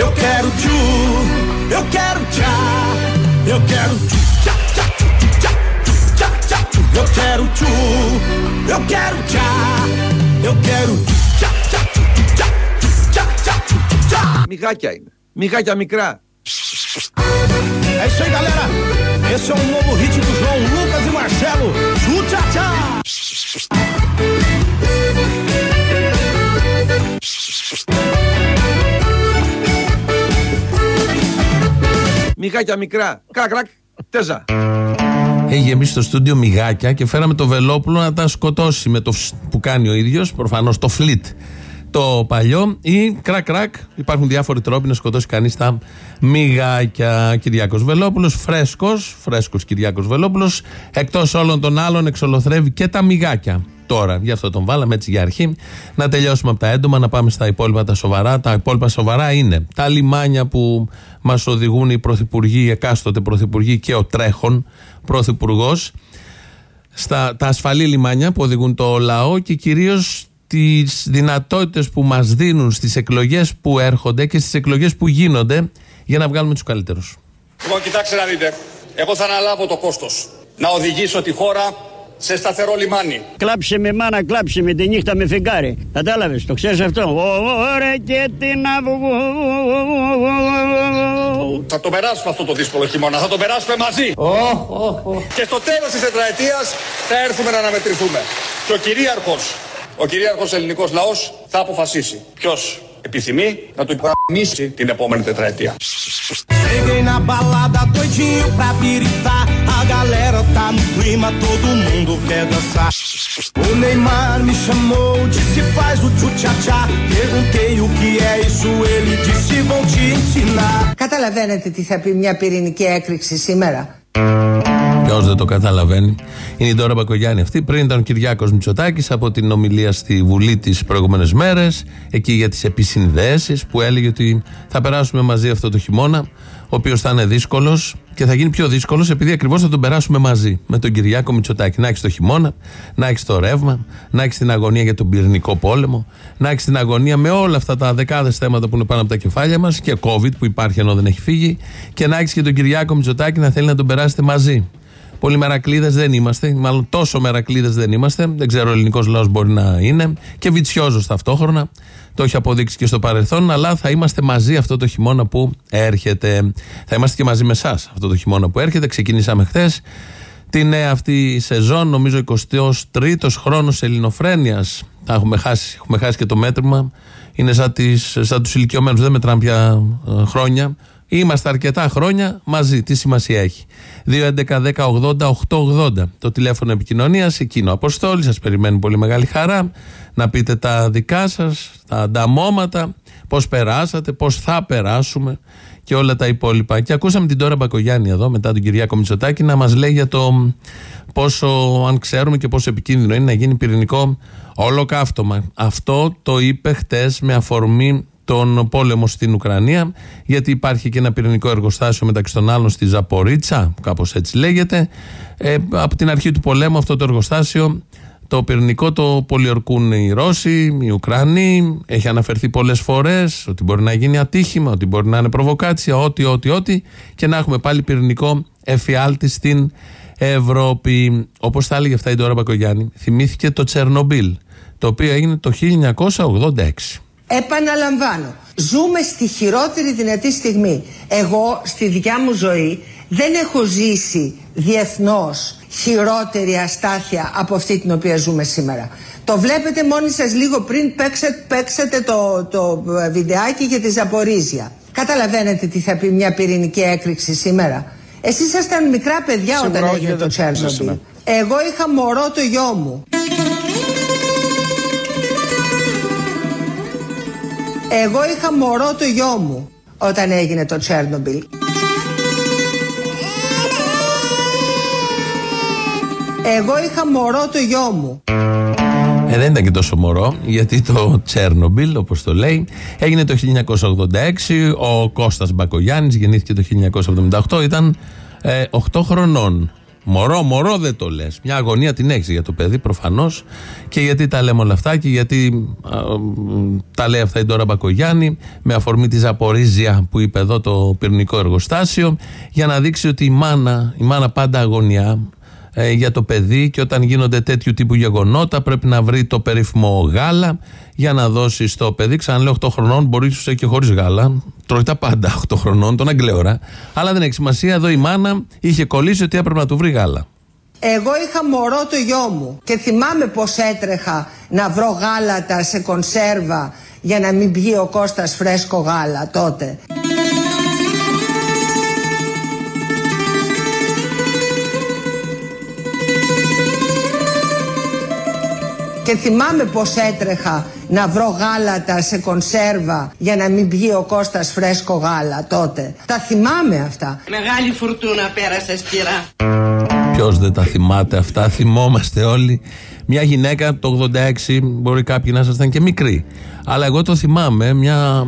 Eu quero tchu, eu quero tchá, eu quero tchu, tchá, tchá, tchu, tchá, tchá, tchá, tchu. Eu quero tchu, eu quero tchá, eu quero tchá, tchá, tchu, tchá, tchá, tchá, tchu, tchá. Micate ainda, micate a micra. É isso aí, galera. Esse é o novo hit do João Lucas e Marcelo. Tchu, tchá, tchá. Μιγάκια μικρά. Κρακ, κρακ. Τέζα. Έχει γεμίσει το στούντιο μιγάκια και φέραμε το Βελόπουλο να τα σκοτώσει με το φς- που κάνει ο ίδιος, προφανώς το φλιτ το παλιό ή κρακ κρακ. Υπάρχουν διάφοροι τρόποι να σκοτώσει κανείς τα μιγάκια. Κυριάκος Βελόπουλος, φρέσκος, φρέσκος Κυριάκος Βελόπουλος, εκτός όλων των άλλων εξολοθρεύει και τα μιγάκια. Τώρα, γι' αυτό τον βάλαμε έτσι για αρχή. Να τελειώσουμε από τα έντομα, να πάμε στα υπόλοιπα τα σοβαρά. Τα υπόλοιπα σοβαρά είναι τα λιμάνια που μας οδηγούν οι πρωθυπουργοί, οι εκάστοτε πρωθυπουργοί και ο τρέχον πρωθυπουργός στα, τα ασφαλή λιμάνια που οδηγούν το λαό και κυρίως τις δυνατότητες που μας δίνουν στις εκλογές που έρχονται και στις εκλογές που γίνονται για να βγάλουμε τους καλύτερους. Λοιπόν, κοιτάξτε να δείτε. Εγώ θα αναλάβω το κόστος. Να οδηγήσω τη χώρα σε σταθερό λιμάνι. Κλάψε με μάνα, κλάψε με τη νύχτα με φεγγάρι. Κατάλαβε, το ξέρει αυτό. Ωραία και την αυγό. Θα το περάσουμε αυτό το δύσκολο χειμώνα. Θα το περάσουμε μαζί. Και στο τέλος της τετραετίας θα έρθουμε να αναμετρηθούμε. Και ο κυρίαρχος, ο κυρίαρχος ελληνικός λαός θα αποφασίσει ποιος επιθυμεί να του υπογραμμίσει την επόμενη τετραετία. Cheguei na balada doidinho pra piritar. A galera tá no clima, todo mundo quer dançar. O Neymar me chamou, disse faz o tchu-tchá-tchá. Perguntei o que é isso, ele disse vou te ensinar. Καταλαβαίνετε τι θα πει μια πυρηνική έκρηξη σήμερα. Ποιο δεν το καταλαβαίνει. Είναι η Ντόρα Μπακογιάννη αυτή. Πριν ήταν ο Κυριάκος Μητσοτάκης από την ομιλία στη Βουλή τις προηγούμενες μέρες, εκεί για τις επισυνδέσεις, που έλεγε ότι θα περάσουμε μαζί αυτό το χειμώνα, ο οποίος θα είναι δύσκολος και θα γίνει πιο δύσκολος επειδή ακριβώς θα τον περάσουμε μαζί με τον Κυριάκο Μητσοτάκη. Να έχεις το χειμώνα, να έχεις το ρεύμα, να έχεις την αγωνία για τον πυρηνικό πόλεμο, να έχεις την αγωνία με όλα αυτά τα δεκάδες θέματα που είναι πάνω από τα κεφάλια μας και COVID που υπάρχει ενώ δεν έχει φύγει, και να έχεις και τον Κυριάκο Μητσοτάκη να θέλει να τον περάσετε μαζί. Πολύ μερακλείδες δεν είμαστε, μάλλον τόσο μερακλείδες δεν είμαστε. Δεν ξέρω, ο ελληνικός λαός μπορεί να είναι και βιτσιόζος ταυτόχρονα. Το έχει αποδείξει και στο παρελθόν, αλλά θα είμαστε μαζί αυτό το χειμώνα που έρχεται. Θα είμαστε και μαζί με εσάς αυτό το χειμώνα που έρχεται. Ξεκινήσαμε χθες τη νέα αυτή σεζόν, νομίζω 23ο χρόνος ελληνοφρένειας. Θα έχουμε χάσει, έχουμε χάσει και το μέτρημα. Είναι σαν, τις, σαν τους ηλικιωμένους, δεν μετράμε πια ε, χρόνια. Είμαστε αρκετά χρόνια μαζί. Τι σημασία έχει; 2.11.10.80.880 το τηλέφωνο επικοινωνίας. Εκείνο Αποστόλη. Σας περιμένει πολύ μεγάλη χαρά να πείτε τα δικά σας, τα ανταμώματα, πώς περάσατε, πώς θα περάσουμε και όλα τα υπόλοιπα. Και ακούσαμε την Τώρα Μπακογιάννη εδώ, μετά τον Κυριάκο Μητσοτάκη, να μας λέει για το πόσο, αν ξέρουμε και πόσο επικίνδυνο είναι να γίνει πυρηνικό ολοκαύτωμα. Αυτό το είπε χτες με αφορμή τον πόλεμο στην Ουκρανία, γιατί υπάρχει και ένα πυρηνικό εργοστάσιο μεταξύ των άλλων στη Ζαπορίτσα, κάπως έτσι λέγεται. Ε, από την αρχή του πολέμου αυτό το εργοστάσιο, το πυρηνικό το πολιορκούν οι Ρώσοι, οι Ουκρανοί. Έχει αναφερθεί πολλές φορές ότι μπορεί να γίνει ατύχημα, ότι μπορεί να είναι προβοκάτσια, ό,τι, ό,τι, ό,τι. Και να έχουμε πάλι πυρηνικό εφιάλτη στην Ευρώπη. Όπως τα έλεγε αυτά η Ντόρα Μπακογιάννη, θυμήθηκε το Τσερνομπίλ, το οποίο έγινε το 1986. Επαναλαμβάνω, ζούμε στη χειρότερη δυνατή στιγμή. Εγώ στη δικιά μου ζωή δεν έχω ζήσει διεθνώς χειρότερη αστάθεια από αυτή την οποία ζούμε σήμερα. Το βλέπετε μόνοι σας λίγο πριν παίξετε, παίξετε το, το βιντεάκι για τη Ζαπορίζια. Καταλαβαίνετε τι θα πει μια πυρηνική έκρηξη σήμερα. Εσείς ήσασταν μικρά παιδιά Σίγουρα όταν όχι, έγινε το δεν Τσέρνομπιλ. ζήσαμε. Εγώ είχα μωρό το γιο μου. Εγώ είχα μωρό το γιο μου όταν έγινε το Τσέρνομπιλ. Εγώ είχα μωρό το γιο μου. Ε, δεν ήταν και τόσο μωρό, γιατί το Τσέρνομπιλ, όπως το λέει, έγινε το 1986. Ο Κώστας Μπακογιάννης γεννήθηκε το 1978, ήταν ε, 8 χρονών. Μωρό, μωρό δεν το λες. Μια αγωνία την έχεις για το παιδί προφανώς. Και γιατί τα λέμε όλα αυτά και γιατί τα λέει αυτά η Ντόρα Μπακογιάννη με αφορμή της Ζαπορίζια που είπε εδώ το πυρηνικό εργοστάσιο για να δείξει ότι η μάνα, η μάνα πάντα αγωνιά ε, για το παιδί και όταν γίνονται τέτοιου τύπου γεγονότα πρέπει να βρει το περίφημο γάλα για να δώσει στο παιδί. Ξαναλέω 8 χρονών, μπορεί να και χωρίς γάλα. Τρώει τα πάντα 8 χρονών, τον αγγλέωρα. Αλλά δεν έχει σημασία. Εδώ η μάνα είχε κολλήσει ότι έπρεπε να του βρει γάλα. Εγώ είχα μωρό το γιο μου και θυμάμαι πως έτρεχα να βρω γάλατα σε κονσέρβα για να μην πιει ο Κώστας φρέσκο γάλα τότε. Και θυμάμαι πως έτρεχα να βρω γάλατα σε κονσέρβα για να μην πιει ο Κώστας φρέσκο γάλα τότε. Τα θυμάμαι αυτά. Μεγάλη φουρτούνα πέρασε σπυρά. Ποιος δεν τα θυμάται αυτά, θυμόμαστε όλοι. Μια γυναίκα το 86, μπορεί κάποιοι να ήσασταν και μικροί. Αλλά εγώ το θυμάμαι, μια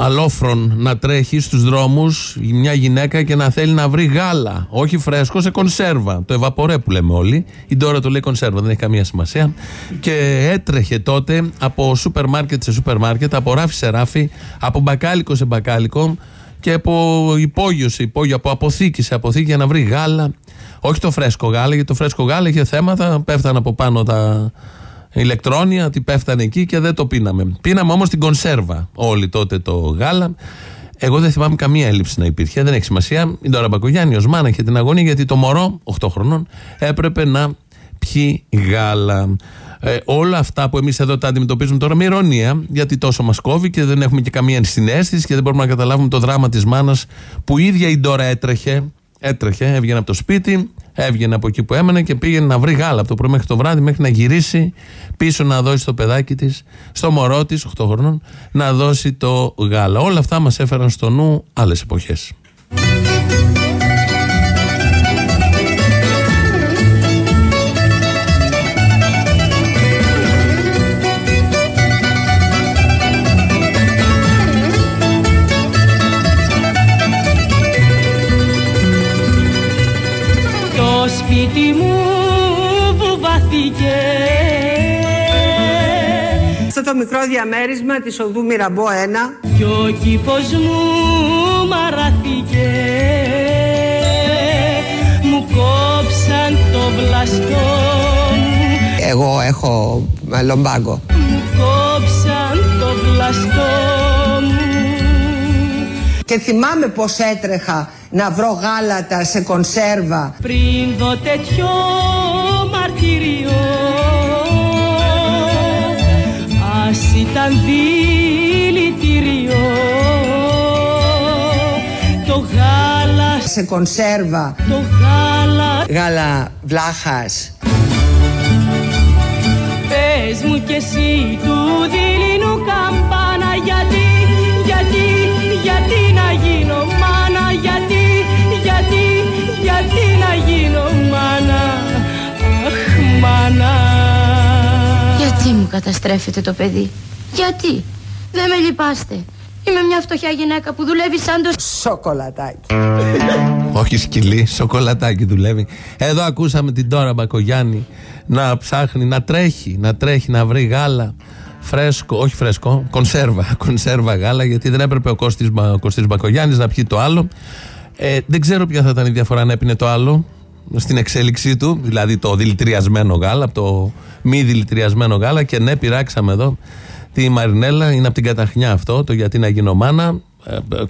αλόφρον να τρέχει στους δρόμους μια γυναίκα και να θέλει να βρει γάλα. Όχι φρέσκο σε κονσέρβα. Το ευαπορέ που λέμε όλοι. Η Ντόρα το λέει κονσέρβα δεν έχει καμία σημασία. Και έτρεχε τότε από σούπερ μάρκετ σε σούπερ μάρκετ από ράφι σε ράφι από μπακάλικο σε μπακάλικο και από υπόγειο σε υπόγειο από αποθήκη σε αποθήκη για να βρει γάλα. Όχι το φρέσκο γάλα γιατί το φρέσκο γάλα είχε θέματα πέφταν από πάνω τα ηλεκτρόνια, ότι πέφτανε εκεί και δεν το πίναμε. Πίναμε όμως την κονσέρβα όλοι τότε το γάλα. Εγώ δεν θυμάμαι καμία έλλειψη να υπήρχε. Δεν έχει σημασία. Η Ντόρα Μπακογιάννη ως μάνα είχε την αγωνία γιατί το μωρό, 8 χρονών, έπρεπε να πιει γάλα. Ε, όλα αυτά που εμείς εδώ τα αντιμετωπίζουμε τώρα με ηρωνία, γιατί τόσο μας κόβει και δεν έχουμε και καμία συνέστηση και δεν μπορούμε να καταλάβουμε το δράμα της μάνας που η ίδια η Ντόρα έτρεχε. Έτρεχε, έβγαινε από το σπίτι, Έβγαινε από εκεί που έμενε και πήγαινε να βρει γάλα από το πρωί μέχρι το βράδυ, μέχρι να γυρίσει πίσω να δώσει στο παιδάκι της, στο μωρό της, 8 χρονών, να δώσει το γάλα. Όλα αυτά μας έφεραν στο νου άλλες εποχές. Μικρό διαμέρισμα της οδού Μυραμπό 1 Κι ο κήπος μου μαράθηκε. Μου κόψαν το βλαστό Εγώ έχω λομπάγκο. Μου κόψαν το βλαστό και θυμάμαι πως έτρεχα να βρω γάλατα σε κονσέρβα. Πριν δω τέτοιο ήταν δηλητήριο. Το γάλα σε κονσέρβα. Το γάλα Γάλα βλάχας. Πες μου κι εσύ του δειλινού καμπάνα γιατί, γιατί, γιατί να γίνω μάνα γιατί, γιατί, γιατί να γίνω μάνα. Αχ μάνα. Γιατί μου καταστρέφετε το παιδί; Γιατί; Δεν με λυπάστε Είμαι μια φτωχιά γυναίκα που δουλεύει σαν το σοκολατάκι Όχι σκυλί, σοκολατάκι δουλεύει. Εδώ ακούσαμε την Τώρα Μπακογιάννη να ψάχνει, να τρέχει, να τρέχει, να βρει γάλα φρέσκο, όχι φρέσκο, κονσέρβα, κονσέρβα γάλα, γιατί δεν έπρεπε ο Κώστης, ο Κώστης Μπακογιάννης να πιει το άλλο. Ε, δεν ξέρω ποια θα ήταν η διαφορά να έπινε το άλλο στην εξέλιξή του, δηλαδή το δηλητηριασμένο γάλα, από το μη δηλητηριασμένο γάλα και ναι, πειράξαμε εδώ τη Μαρινέλα, είναι από την καταχνιά αυτό, το γιατί να γίνω μάνα,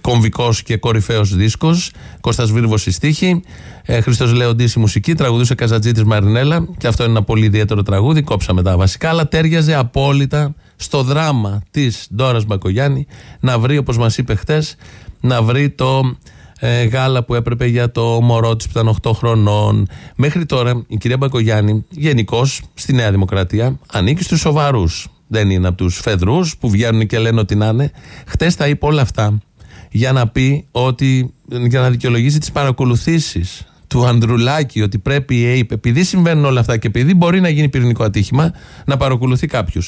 κομβικός και κορυφαίος δίσκος. Κώστας Βίρβος στη στίχη. Ε, Χρήστο Λεοντής η μουσική. Τραγουδούσε Καζατζή Μαρινέλα. Και αυτό είναι ένα πολύ ιδιαίτερο τραγούδι. Κόψαμε τα βασικά. Αλλά τέριαζε απόλυτα στο δράμα της Ντόρας Μπακογιάννη να βρει, όπως μας είπε χτες, να βρει το ε, γάλα που έπρεπε για το μωρό της που ήταν 8 χρονών. Μέχρι τώρα η κυρία Μπακογιάννη, γενικώς στη Νέα Δημοκρατία, ανήκει στους σοβαρούς. Δεν είναι από τους φεδρούς που βγαίνουν και λένε ότι να είναι. Χτες τα είπε όλα αυτά για να πει ότι. για να δικαιολογήσει τις παρακολουθήσεις του Ανδρουλάκη ότι πρέπει η ΑΕΠ, επειδή συμβαίνουν όλα αυτά και επειδή μπορεί να γίνει πυρηνικό ατύχημα, να παρακολουθεί κάποιου.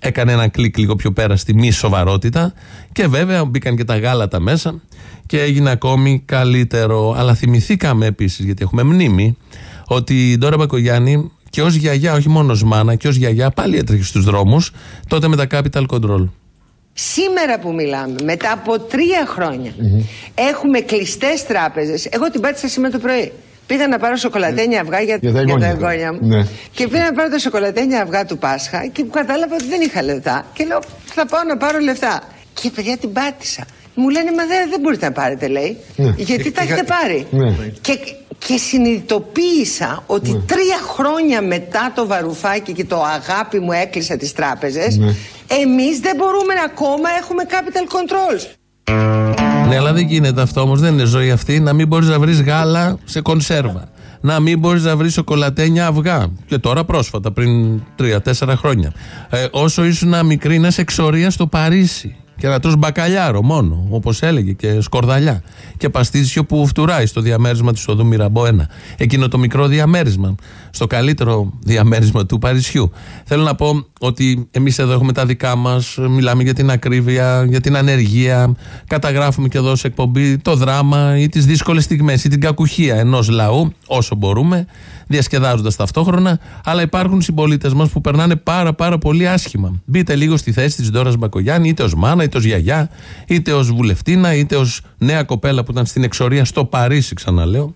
έκανε ένα κλικ λίγο πιο πέρα στη μη σοβαρότητα και βέβαια μπήκαν και τα γάλατα μέσα και έγινε ακόμη καλύτερο. Αλλά θυμηθήκαμε επίσης, γιατί έχουμε μνήμη, ότι η Ντόρα Μπακογιάννη και ως γιαγιά, όχι μόνος ως μάνα, και ως γιαγιά πάλι έτρεχε στους δρόμους τότε με τα Capital Control. Σήμερα που μιλάμε, μετά από τρία χρόνια, έχουμε κλειστές τράπεζες. Εγώ την πάτησα σήμερα το πρωί. Πήγα να πάρω σοκολατένια αυγά για, Για τα για τα εγγόνια. εγγόνια μου. Ναι. Και πήγα να πάρω τα σοκολατένια αυγά του Πάσχα και κατάλαβα ότι δεν είχα λεφτά. Και λέω, θα πάω να πάρω λεφτά. Και παιδιά την πάτησα. Μου λένε, μα δεν, δεν μπορείτε να πάρετε, λέει. Ναι. Γιατί τα έχετε πάρει. Ναι. Και, και συνειδητοποίησα ότι τρία χρόνια μετά το βαρουφάκι και το αγάπη μου έκλεισα τις τράπεζες, Ναι. εμείς δεν μπορούμε να ακόμα έχουμε capital controls. Ναι, αλλά δεν γίνεται αυτό όμως. Δεν είναι ζωή αυτή να μην μπορείς να βρεις γάλα σε κονσέρβα. Να μην μπορείς να βρεις σοκολατένια αυγά. Και τώρα πρόσφατα, πριν τρία-τέσσερα χρόνια. Ε, όσο ήσουν μικρή, να είσαι εξορία στο Παρίσι. Και να τρως μπακαλιάρο μόνο, όπως έλεγε, και σκορδαλιά. Και παστίτσιο που φτουράει στο διαμέρισμα του οδού Μυραμπό 1. Εκείνο το μικρό διαμέρισμα. Στο καλύτερο διαμέρισμα του Παρισιού. Θέλω να πω ότι εμείς εδώ έχουμε τα δικά μας, μιλάμε για την ακρίβεια, για την ανεργία, καταγράφουμε και εδώ σε εκπομπή το δράμα ή τις δύσκολες στιγμές ή την κακουχία ενός λαού, όσο μπορούμε, διασκεδάζοντας ταυτόχρονα. Αλλά υπάρχουν συμπολίτες μας που περνάνε πάρα πάρα πολύ άσχημα. Μπείτε λίγο στη θέση της Ντόρας Μπακογιάννη, είτε ως μάνα, είτε ως γιαγιά, είτε ως βουλευτήνα, είτε ως νέα κοπέλα που ήταν στην εξορία στο Παρίσι, ξαναλέω.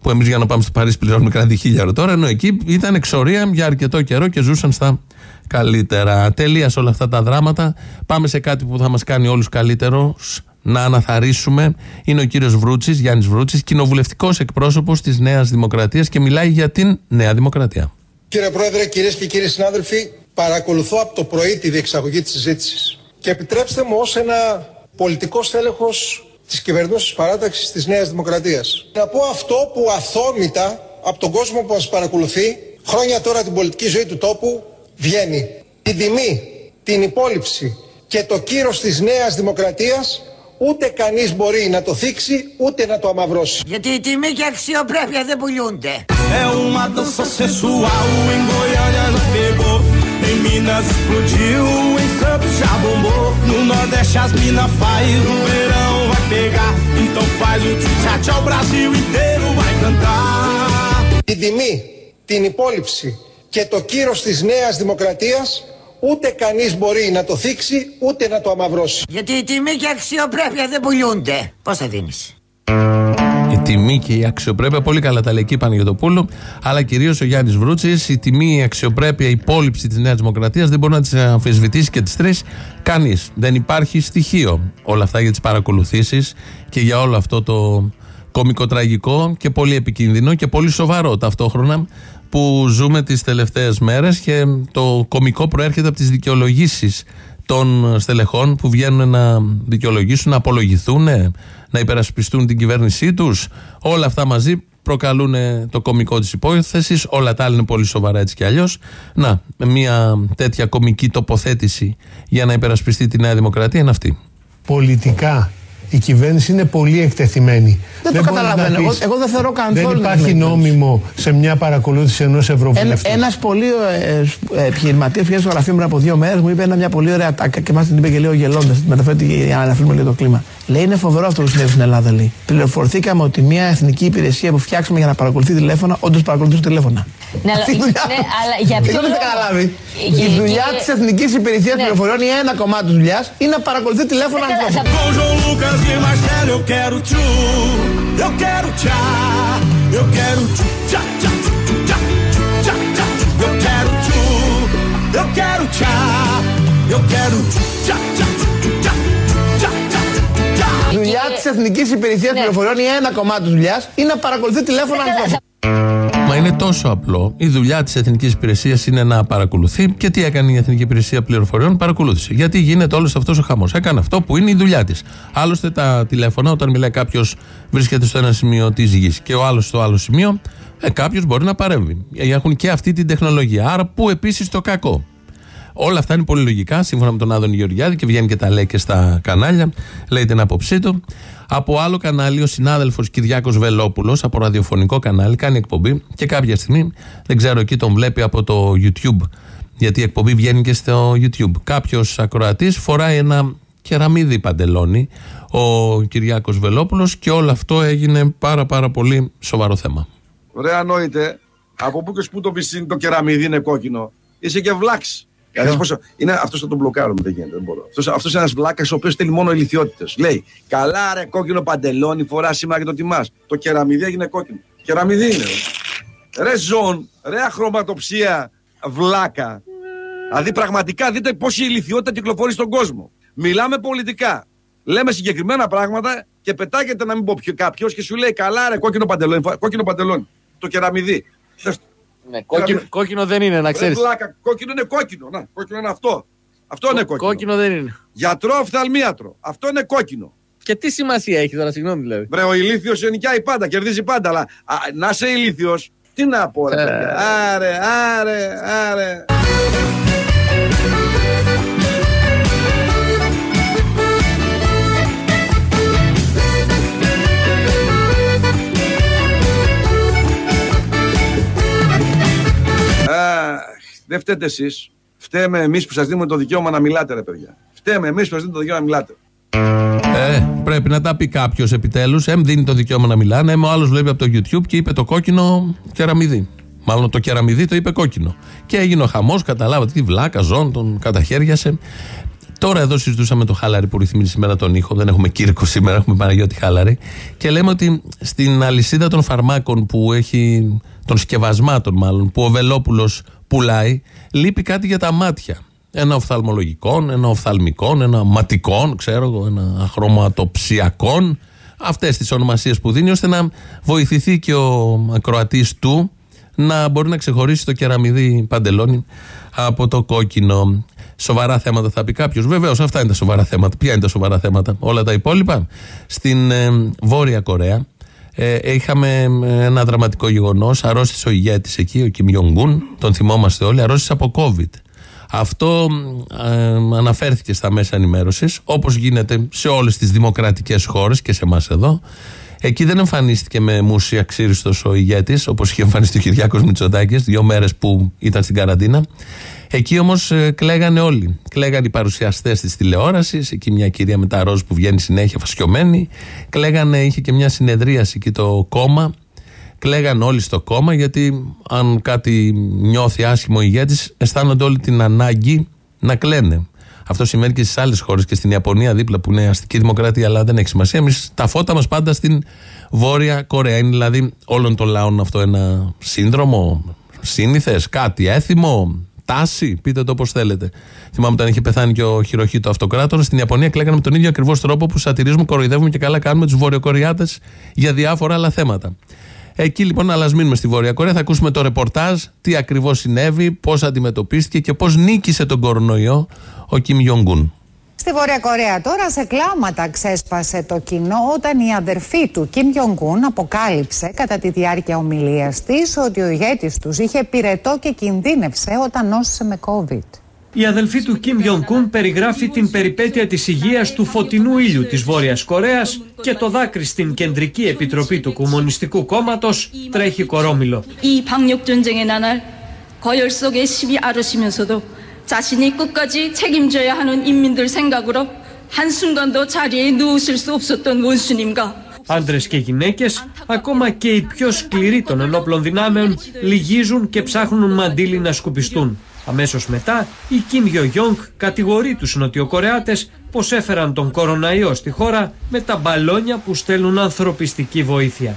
Που εμείς για να πάμε στο Παρίσι πληρώνουμε κανένα χίλιαρο τώρα, ενώ εκεί ήταν εξορία για αρκετό καιρό και ζούσαν στα καλύτερα. Τελεία σε όλα αυτά τα δράματα. Πάμε σε κάτι που θα μας κάνει όλους καλύτερου να αναθαρίσουμε. Είναι ο κύριος Βρούτσης, Γιάννης Βρούτσης, κοινοβουλευτικός εκπρόσωπος της Νέας Δημοκρατίας και μιλάει για την Νέα Δημοκρατία. Κύριε Πρόεδρε, κυρίες και κύριοι συνάδελφοι, παρακολουθώ από το πρωί τη διεξαγωγή της συζήτησης. Και επιτρέψτε μου ως ένα πολιτικός στέλεχος της κυβερνούσης παράταξης της Νέας Δημοκρατίας. Να πω αυτό που αθόμητα από τον κόσμο που μας παρακολουθεί, χρόνια τώρα την πολιτική ζωή του τόπου, βγαίνει. Την τιμή, την υπόλοιψη και το κύρος της Νέας Δημοκρατίας Ούτε κανείς μπορεί να το θίξει, ούτε να το αμαυρώσει. Γιατί η τιμή και η αξιοπρέπεια δεν πουλούνται. Την τιμή, την υπόλοιψη και το κύρος της Νέας Δημοκρατίας ούτε κανείς μπορεί να το θίξει ούτε να το αμαυρώσει. Γιατί η τιμή και η αξιοπρέπεια δεν πουλούνται. Πώς θα δίνεις; Η τιμή και η αξιοπρέπεια, πολύ καλά τα λέει εκεί πάνω για το πούλο, αλλά κυρίως ο Γιάννης Βρούτσης, η τιμή, η αξιοπρέπεια, η υπόλοιψη της Νέας Δημοκρατίας δεν μπορεί να τις αμφισβητήσει και τις τρεις κανείς. Δεν υπάρχει στοιχείο. Όλα αυτά για τις παρακολουθήσεις και για όλο αυτό το κομικοτραγικό και πολύ επικίνδυνο και πολύ σοβαρό ταυτόχρονα που ζούμε τις τελευταίες μέρες και το κομικό προέρχεται από τις δικαιολογήσεις των στελεχών που βγαίνουν να δικαιολογήσουν, να απολογηθούν, να υπερασπιστούν την κυβέρνησή τους. Όλα αυτά μαζί προκαλούν το κομικό της υπόθεσης, όλα τα άλλα είναι πολύ σοβαρά έτσι κι αλλιώς. Να, μια τέτοια κομική τοποθέτηση για να υπερασπιστεί τη Νέα Δημοκρατία είναι αυτή. πολιτικά η κυβέρνηση είναι πολύ εκτεθειμένη. Δεν το μπορείς να καταλαβαίνω. Εγώ- πεις, εγώ δεν θεωρώ καθόλου Δεν να υπάρχει είναι νόμιμο σε μια παρακολούθηση ενός ευρωβουλευτής. Ένα πολύ ε, επιχειρηματίας που βγαίνει στο γραφείο μου πριν από δύο μέρες μου είπε ένα, μια πολύ ωραία τάκα και μα την είπε και λέω γελώντας. Μεταφέρει για να αναφέρουμε λίγο το κλίμα. Λέει είναι φοβερό αυτό που συνέβη στην Ελλάδα. Λέει. Πληροφορηθήκαμε ότι μια εθνική υπηρεσία που φτιάξαμε για να παρακολουθεί τηλέφωνα, όντως παρακολουθούσε τηλέφωνα. Ναι, αλλά, Αυτή η δουλειά- ναι, αλλά για ποιο Δεν το έχετε λόγο- καταλάβει. Ε, Η και- δουλειά και- της Εθνικής Υπηρεσίας Ναι. Πληροφοριών, ή ένα κομμάτι της δουλειάς, είναι να παρακολουθεί τηλέφωνα καλά, ανθρώπων. Com João Lucas e Marcelo eu quero tchu, eu quero tchá, eu quero tchu, tchá, tchá, tchu, tchu, tchá, tchá, tchá, tchu, eu quero tchu, eu quero tchá, eu quero tchu, tchá, tchá, tchu, tchu, τσα, τσα, τσα, τσα. Η δουλειά τη Εθνική Υπηρεσία Πληροφοριών ή ένα κομμάτι τη δουλειά είναι να παρακολουθεί τηλέφωνα ανθρώπων. Μα είναι τόσο απλό. Η δουλειά της Εθνικής Υπηρεσίας είναι να παρακολουθεί. Και τι έκανε η Εθνική Υπηρεσία Πληροφοριών, παρακολούθησε. Γιατί γίνεται όλος αυτός ο χαμός. Έκανε αυτό που είναι η δουλειά της. Άλλωστε, τα τηλέφωνα, όταν μιλάει κάποιος, βρίσκεται στο ένα σημείο της γης και ο άλλος στο άλλο σημείο, ε, κάποιος μπορεί να παρέμβει. Ε, Έχουν και αυτή την τεχνολογία. Άρα, πού επίσης το κακό; Όλα αυτά είναι πολύ λογικά, σύμφωνα με τον Άδωνη Γεωργιάδη και βγαίνει και τα λέει και στα κανάλια. Λέει την άποψή του. Από άλλο κανάλι, ο συνάδελφος Κυριάκος Βελόπουλος, από ραδιοφωνικό κανάλι, κάνει εκπομπή και κάποια στιγμή, δεν ξέρω, εκεί τον βλέπει από το YouTube Γιατί η εκπομπή βγαίνει και στο YouTube. Κάποιος ακροατής φοράει ένα κεραμίδι παντελόνι, ο Κυριάκος Βελόπουλος και όλο αυτό έγινε πάρα πάρα πολύ σοβαρό θέμα. Ρε ανόητε, από πού και σπού το βυσίνι το κεραμίδι είναι κόκκινο. Είσαι και βλάξ. Δηλαδή, πόσο... είναι, αυτός θα τον μπλοκάρουμε, δεν γίνεται, δεν μπορώ. Αυτός, αυτός είναι ένας βλάκας ο οποίος θέλει μόνο ηλικιότητες. Λέει, καλά ρε κόκκινο παντελόνι φοράς σήμερα και το τιμάς. Το κεραμίδι έγινε κόκκινο. Κεραμίδι είναι. Ρε, ρε ζών, ρε αχρωματοψία, βλάκα. Δηλαδή πραγματικά δείτε πόση ηλικιότητα κυκλοφορεί στον κόσμο. Μιλάμε πολιτικά. Λέμε συγκεκριμένα πράγματα και πετάγεται να μην πω κάποιος και σου λέει καλά ρε κόκκινο παντελόνι. Κόκκινο παντελόνι. Το κεραμιδί. Ναι, κόκκινο, κόκκινο δεν είναι, να ξέρεις. Κόκκινο είναι κόκκινο. Να, κόκκινο είναι αυτό. Αυτό είναι κόκκινο. Κόκκινο δεν είναι. Γιατρό οφθαλμίατρο. Αυτό είναι κόκκινο. Και τι σημασία έχει τώρα, συγγνώμη δηλαδή. Βρε, ο ηλίθιος νοικιάει πάντα, κερδίζει πάντα. Αλλά α, να είσαι ηλίθιος, τι να πω, ρε. Ε. Άρε, άρε, άρε. Δεν φταίτε εσείς. Φταίμε εμείς που σας δίνουμε το δικαίωμα να μιλάτε, ρε παιδιά. Φταίμε εμείς που σας δίνουμε το δικαίωμα να μιλάτε. Ε, πρέπει να τα πει κάποιος επιτέλους. Εμ δίνει το δικαίωμα να μιλάνε. Εμ ο άλλος βλέπει από το YouTube και είπε το κόκκινο κεραμιδί. Μάλλον το κεραμιδί το είπε κόκκινο. Και έγινε ο χαμός, καταλάβατε τι βλάκα, ζών, τον καταχέριασε. Τώρα εδώ συζητούσαμε το χάλαρη που ρυθμίζει σήμερα τον ήχο. Δεν έχουμε Κύρκο σήμερα, έχουμε Παναγιώτη Χάλαρη. Και λέμε ότι στην αλυσίδα των φαρμάκων που έχει, των σκευασμάτων μάλλον, που ο Βελόπουλος πουλάει, λείπει κάτι για τα μάτια. Ένα οφθαλμολογικό, ένα οφθαλμικό, ένα ματικό, ξέρω εγώ, ένα αχρωματοψιακό. Αυτές τις ονομασίες που δίνει, ώστε να βοηθηθεί και ο ακροατής του να μπορεί να ξεχωρίσει το κεραμιδί παντελόνι από το κόκκινο. Σοβαρά θέματα θα πει κάποιος. Βεβαίως, αυτά είναι τα σοβαρά θέματα. Ποια είναι τα σοβαρά θέματα, όλα τα υπόλοιπα. Στην ε, Βόρεια Κορέα ε, είχαμε ε, ένα δραματικό γεγονός. Αρρώστησε ο ηγέτης εκεί, ο Κιμ Ιονγκούν, τον θυμόμαστε όλοι, αρρώστησε από COVID. Αυτό ε, αναφέρθηκε στα μέσα ενημέρωσης, όπως γίνεται σε όλες τις δημοκρατικές χώρες και σε εμάς εδώ. Εκεί δεν εμφανίστηκε με μουσια ξύριστο ο ηγέτης, όπως είχε εμφανιστεί ο Κυριάκος Μητσοτάκης, δύο μέρες που ήταν στην καραντίνα. Εκεί όμως ε, κλαίγανε όλοι. Κλαίγανε οι παρουσιαστές της τηλεόρασης, εκεί μια κυρία με τα ροζ που βγαίνει συνέχεια φασιωμένη. Κλαίγανε, είχε και μια συνεδρίαση εκεί το κόμμα. Κλαίγανε όλοι στο κόμμα γιατί αν κάτι νιώθει άσχημο ο ηγέτη, αισθάνονται όλοι την ανάγκη να κλαίνε. Αυτό σημαίνει και στις άλλες χώρες και στην Ιαπωνία δίπλα που είναι αστική δημοκρατία, αλλά δεν έχει σημασία. Εμείς τα φώτα μας πάντα στην Βόρεια Κορέα. Είναι δηλαδή όλων των λαών αυτό ένα σύνδρομο, σύνηθες, κάτι έθιμο, τάση, πείτε το όπως θέλετε. Θυμάμαι όταν είχε πεθάνει και ο Χειροχήτο Αυτοκράτορα. Στην Ιαπωνία κλέγανε με τον ίδιο ακριβώς τρόπο που σατυρίζουμε, κοροϊδεύουμε και καλά κάνουμε τους Βορειοκορεάτες για διάφορα άλλα θέματα. Εκεί λοιπόν, αλλά μείνουμε στη Βόρεια Κορέα, θα ακούσουμε το ρεπορτάζ, τι ακριβώς συνέβη, πώς αντιμετωπίστηκε και πώς νίκησε τον κορονοϊό ο Κιμ Ιονγκούν. Στη Βόρεια Κορέα τώρα σε κλάματα ξέσπασε το κοινό όταν η αδερφή του Κιμ Γιονγκούν αποκάλυψε κατά τη διάρκεια ομιλίας της ότι ο ηγέτης τους είχε πυρετό και κινδύνευσε όταν νόσησε με COVID. Η αδελφή του Κιμ Γιονγκούν περιγράφει την περιπέτεια της υγείας του φωτεινού ήλιου της Βόρειας Κορέας και το δάκρυ στην Κεντρική Επιτροπή του Κομμουνιστικού Κόμματος τρέχει κορόμιλο. 이 방역 전쟁의 나날 거열 속에 시비 앓으시면서도 자신이 끝까지 책임져야 하는 인민들 생각으로 한순간도 자리에 누우실 수 없었던 원수님과 Άντρες και γυναίκες, ακόμα και οι πιο σκληροί των ενόπλων δυνάμεων, λυγίζουν και ψάχνουν μαντίλι να σκουπιστούν. Αμέσως μετά, η Κιμ Γιογιόγκ κατηγορεί τους Νοτιοκορεάτες πως έφεραν τον κοροναϊό στη χώρα με τα μπαλόνια που στέλνουν ανθρωπιστική βοήθεια.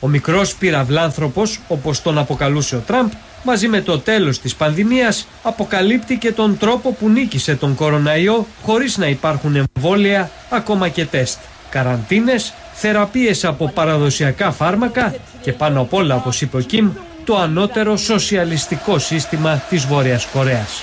Ο μικρός πυραυλάνθρωπος, όπως τον αποκαλούσε ο Τραμπ, μαζί με το τέλος της πανδημίας, αποκαλύπτει και τον τρόπο που νίκησε τον κοροναϊό χωρίς να υπάρχουν εμβόλια, ακόμα και τεστ. Καραντίνες, θεραπείες από παραδοσιακά φάρμακα και πάνω απ' όλα, όπως είπε ο Κιμ, το ανώτερο σοσιαλιστικό σύστημα της Βόρειας Κορέας.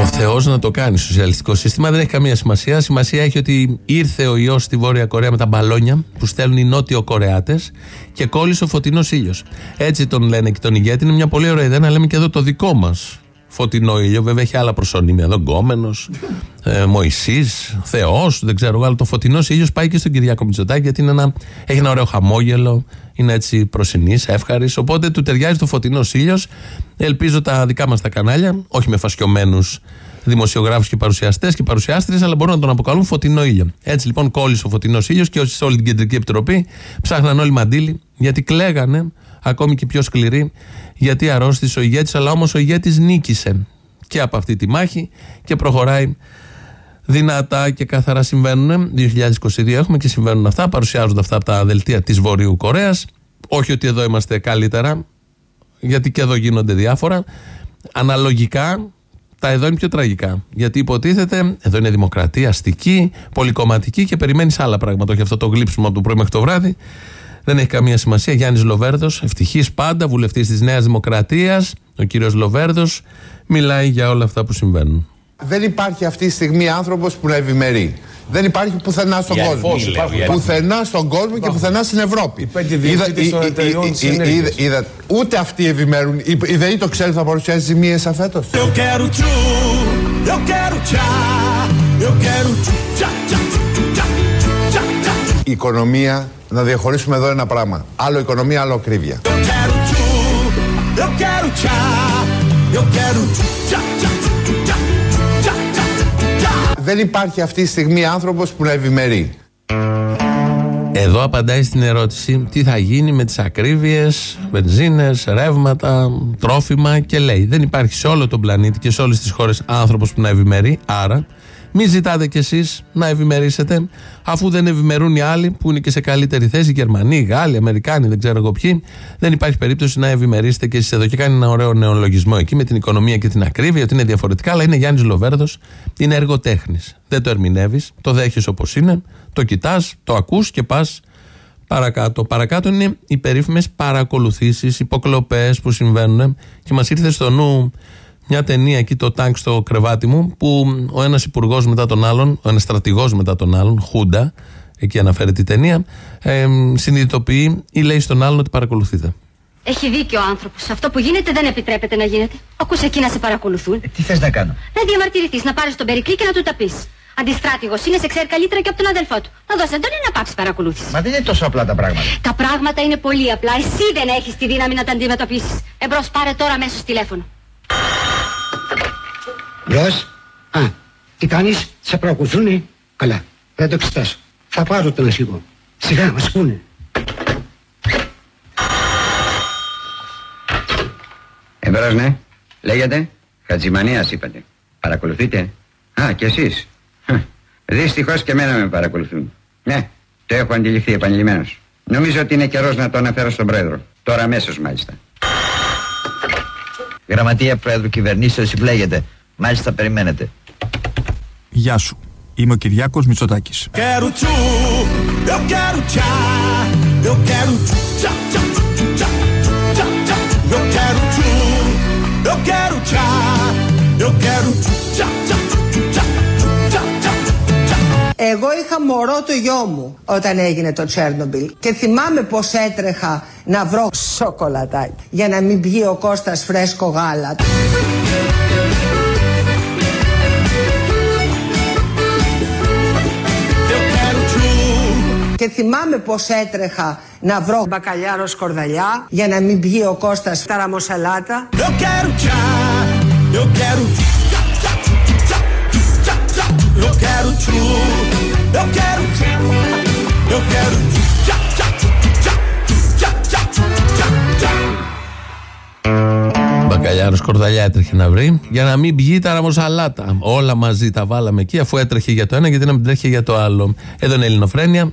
Ο Θεός να το κάνει. Σοσιαλιστικό σύστημα δεν έχει καμία σημασία. Σημασία έχει ότι ήρθε ο ιό στη Βόρεια Κορέα με τα μπαλόνια που στέλνουν οι Νότιο Κορεάτες και κόλλησε ο φωτεινός ήλιος. Έτσι τον λένε και τον ηγέτη. Είναι μια πολύ ωραία ιδέα να λέμε και εδώ το δικό μας φωτεινό ήλιο. Βέβαια έχει άλλα προσωνύμια εδώ. Γκόμενος, ε, Μωησή, Θεός, δεν ξέρω εγώ. Αλλά το φωτεινός ήλιος πάει και στον Κυριάκο Μητσοτάκη γιατί είναι ένα, έχει ένα ωραίο χαμόγελο. Είναι έτσι προσινής, εύχαρης. Οπότε του ταιριάζει το φωτεινός ήλιος. Ελπίζω τα δικά μας τα κανάλια, όχι με φασιωμένου δημοσιογράφους και παρουσιαστές και παρουσιάστριες, αλλά μπορούν να τον αποκαλούν φωτεινό ήλιο. Έτσι λοιπόν κόλλησε ο φωτεινός ήλιος και όσοι σε όλη την κεντρική επιτροπή ψάχναν όλοι μαντίλι, γιατί κλαίγανε ακόμη και πιο σκληροί, γιατί αρρώστησε ο ηγέτης, αλλά όμως ο ηγέτης νίκησε και από αυτή τη μάχη και προχωράει δυνατά και καθαρά συμβαίνουν. 2022 έχουμε και συμβαίνουν αυτά. Παρουσιάζονται αυτά από τα δελτία της Βορείου Κορέας. Όχι ότι εδώ είμαστε καλύτερα, γιατί και εδώ γίνονται διάφορα. Αναλογικά, τα εδώ είναι πιο τραγικά. Γιατί υποτίθεται, εδώ είναι δημοκρατία, αστική, πολυκομματική και περιμένεις άλλα πράγματα. Όχι αυτό το γλύψιμο από το πρωί μέχρι το βράδυ. Δεν έχει καμία σημασία. Γιάννης Λοβέρδος, ευτυχής πάντα, βουλευτής της Νέας Δημοκρατίας. Ο κύριος Λοβέρδος μιλάει για όλα αυτά που συμβαίνουν. Δεν υπάρχει αυτή τη στιγμή άνθρωπος που να ευημερεί. Δεν υπάρχει πουθενά στον Για κόσμο. πώς υπάρχουν, για Πουθενά στον κόσμο και πουθενά στην Ευρώπη. πέντε διευθύντες των εταιριών της ενέργειας. είδα- είδα- Ούτε αυτοί ευημερούν. Η, η ΔΕΗ το ξέρει θα παρουσιάσει ζημίες αφέτος. Η οικονομία, να διαχωρίσουμε εδώ ένα πράγμα. Άλλο οικονομία, άλλο ακρίβεια. Eu quero tchu, eu quero tchá, eu quero tchu, tchá, tchá, tchu, tchá, tchá, tchá, tchá. Δεν υπάρχει αυτή τη στιγμή άνθρωπος που να ευημερεί. Εδώ απαντάει στην ερώτηση τι θα γίνει με τις ακρίβειες, βενζίνες, ρεύματα, τρόφιμα και λέει δεν υπάρχει σε όλο τον πλανήτη και σε όλες τις χώρες άνθρωπος που να ευημερεί άρα μην ζητάτε κι εσείς να ευημερήσετε αφού δεν ευημερούν οι άλλοι που είναι και σε καλύτερη θέση οι Γερμανοί, οι Γάλλοι, οι Αμερικάνοι δεν ξέρω εγώ ποιοι δεν υπάρχει περίπτωση να ευημερήσετε κι εσείς εδώ και κάνει ένα ωραίο νεολογισμό εκεί με την οικονομία και την ακρίβεια ότι είναι διαφορετικά αλλά είναι Γιάννης Λοβέρδος είναι εργοτέχνης δεν το ερμηνεύεις, το δέχεις όπως είναι το κοιτάς, το ακούς και πας παρακάτω. Παρακάτω είναι οι περίφημες παρακολουθήσεις, υποκλοπές που συμβαίνουν. Και μας ήρθε στο νου μια ταινία εκεί, το τάγκ στο κρεβάτι μου, που ο ένας υπουργός μετά τον άλλον, ο ένας στρατηγός μετά τον άλλον, Χούντα, εκεί αναφέρεται η ταινία, ε, συνειδητοποιεί ή λέει στον άλλον ότι παρακολουθείτε. Έχει δίκιο ο άνθρωπος. Αυτό που γίνεται δεν επιτρέπεται να γίνεται. Ακούς εκεί να σε παρακολουθούν. Τι θες να κάνω; Να διαμαρτυρηθείς, να πάρεις τον Περικλή και να του τα πεις. Αντιστράτηγος είναι, σε ξέρει καλύτερα και από τον αδελφό του. Να δώσει τον να πάψει παρακολούθηση. Μα δεν είναι τόσο απλά τα πράγματα. Τα πράγματα είναι πολύ απλά. Εσύ δεν έχεις τη δύναμη να τα αντιμετωπίσεις. Εμπρός, πάρε τώρα αμέσως τηλέφωνο. Γιος. Α, τι κάνεις, σε παρακολουθούνε. Καλά, δεν το εξετάσω. Θα πάρω τον ασύγω. Σιγά, μας ακούνε. Εμπρός ναι. Λέγεται. Χατζημανίας είπατε. Παρακολουθείτε; Α, κι εσείς. Χ, Δυστυχώς και εμένα με παρακολουθούν. Ναι, το έχω αντιληφθεί επανειλημμένος. Νομίζω ότι είναι καιρός να το αναφέρω στον Πρόεδρο. Τώρα αμέσως μάλιστα. Γραμματεία Πρόεδρου Κυβερνήσεως συμπλέγεται. Μάλιστα περιμένετε. Γεια σου. Είμαι ο Κυριάκος Μητσοτάκης. Quero tchu, eu quero tchá, eu quero tchu, tchá, tchá, tchu, tchá, tchá, tchá. Eu quero tchu, eu quero tchá, eu quero tchu, tchá, tchá, tchu, tchá, tchá, tchá, tchá. Εγώ είχα μωρό το γιο μου όταν έγινε το Τσέρνομπιλ και θυμάμαι πως έτρεχα να βρω σοκολατάκι για να μην πιει ο Κώστας φρέσκο γάλα. Και θυμάμαι πως έτρεχα να βρω μπακαλιάρο σκορδαλιά για να μην πιει ο Κώστας ταραμοσαλάτα. Eu quero tchá, eu quero tchá, tchá, tchu, tchá, tchá, tchá. Eu quero tchu, eu quero tchá, eu quero tchá, tchá, tchu, tchá, tchá, tchá, tchá, tchá. Μπακαλιάρο κορδαλιά έτρεχε να βρει για να μην πιει τα ραμοσαλάτα. Όλα μαζί τα βάλαμε εκεί αφού έτρεχε για το ένα γιατί να μην τρέχει για το άλλο. Εδώ είναι η Ελληνοφρένεια.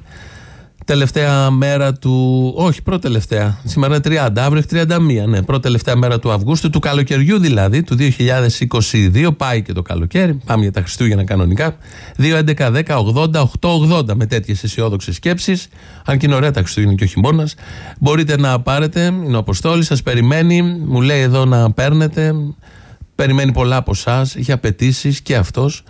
Τελευταία μέρα του. Όχι, πρώτη-τελευταία. Σήμερα είναι 30, αύριο έχει 31. Ναι, πρώτη-τελευταία μέρα του Αυγούστου, του καλοκαιριού δηλαδή, του 2022. Πάει και το καλοκαίρι. Πάμε για τα Χριστούγεννα κανονικά. 2, 11, 10, 80, 8, 80 με τέτοιες αισιόδοξες σκέψεις. Αν και είναι ωραία τα Χριστούγεννα και ο χειμώνας. Μπορείτε να πάρετε. Είναι ο Αποστόλης, σας περιμένει. Μου λέει εδώ να παίρνετε. Περιμένει πολλά από εσάς. Έχει απαιτήσεις και αυτός.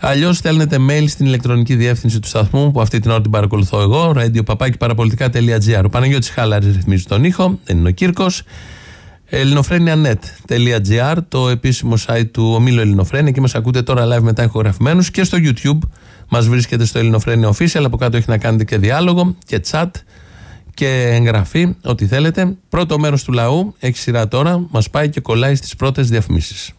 Αλλιώς στέλνετε mail στην ηλεκτρονική διεύθυνση του σταθμού που αυτή την ώρα την παρακολουθώ εγώ, radiopapakiparapolitica.gr. Ο Παναγιώτης Χάλαρη ρυθμίζει τον ήχο, δεν είναι ο Κύρκος. ελληνοφρένια.net.gr το επίσημο site του ομίλου Ελληνοφρένια εκεί μας ακούτε τώρα live μετά ηχογραφημένους και στο YouTube μας βρίσκεται στο Ελληνοφρένια Official από κάτω έχει να κάνετε και διάλογο και chat και εγγραφή, ό,τι θέλετε. Πρώτο μέρος του λαού έχει σειρά τώρα, μας πάει και κολλάει στις πρώτες διαφημίσεις.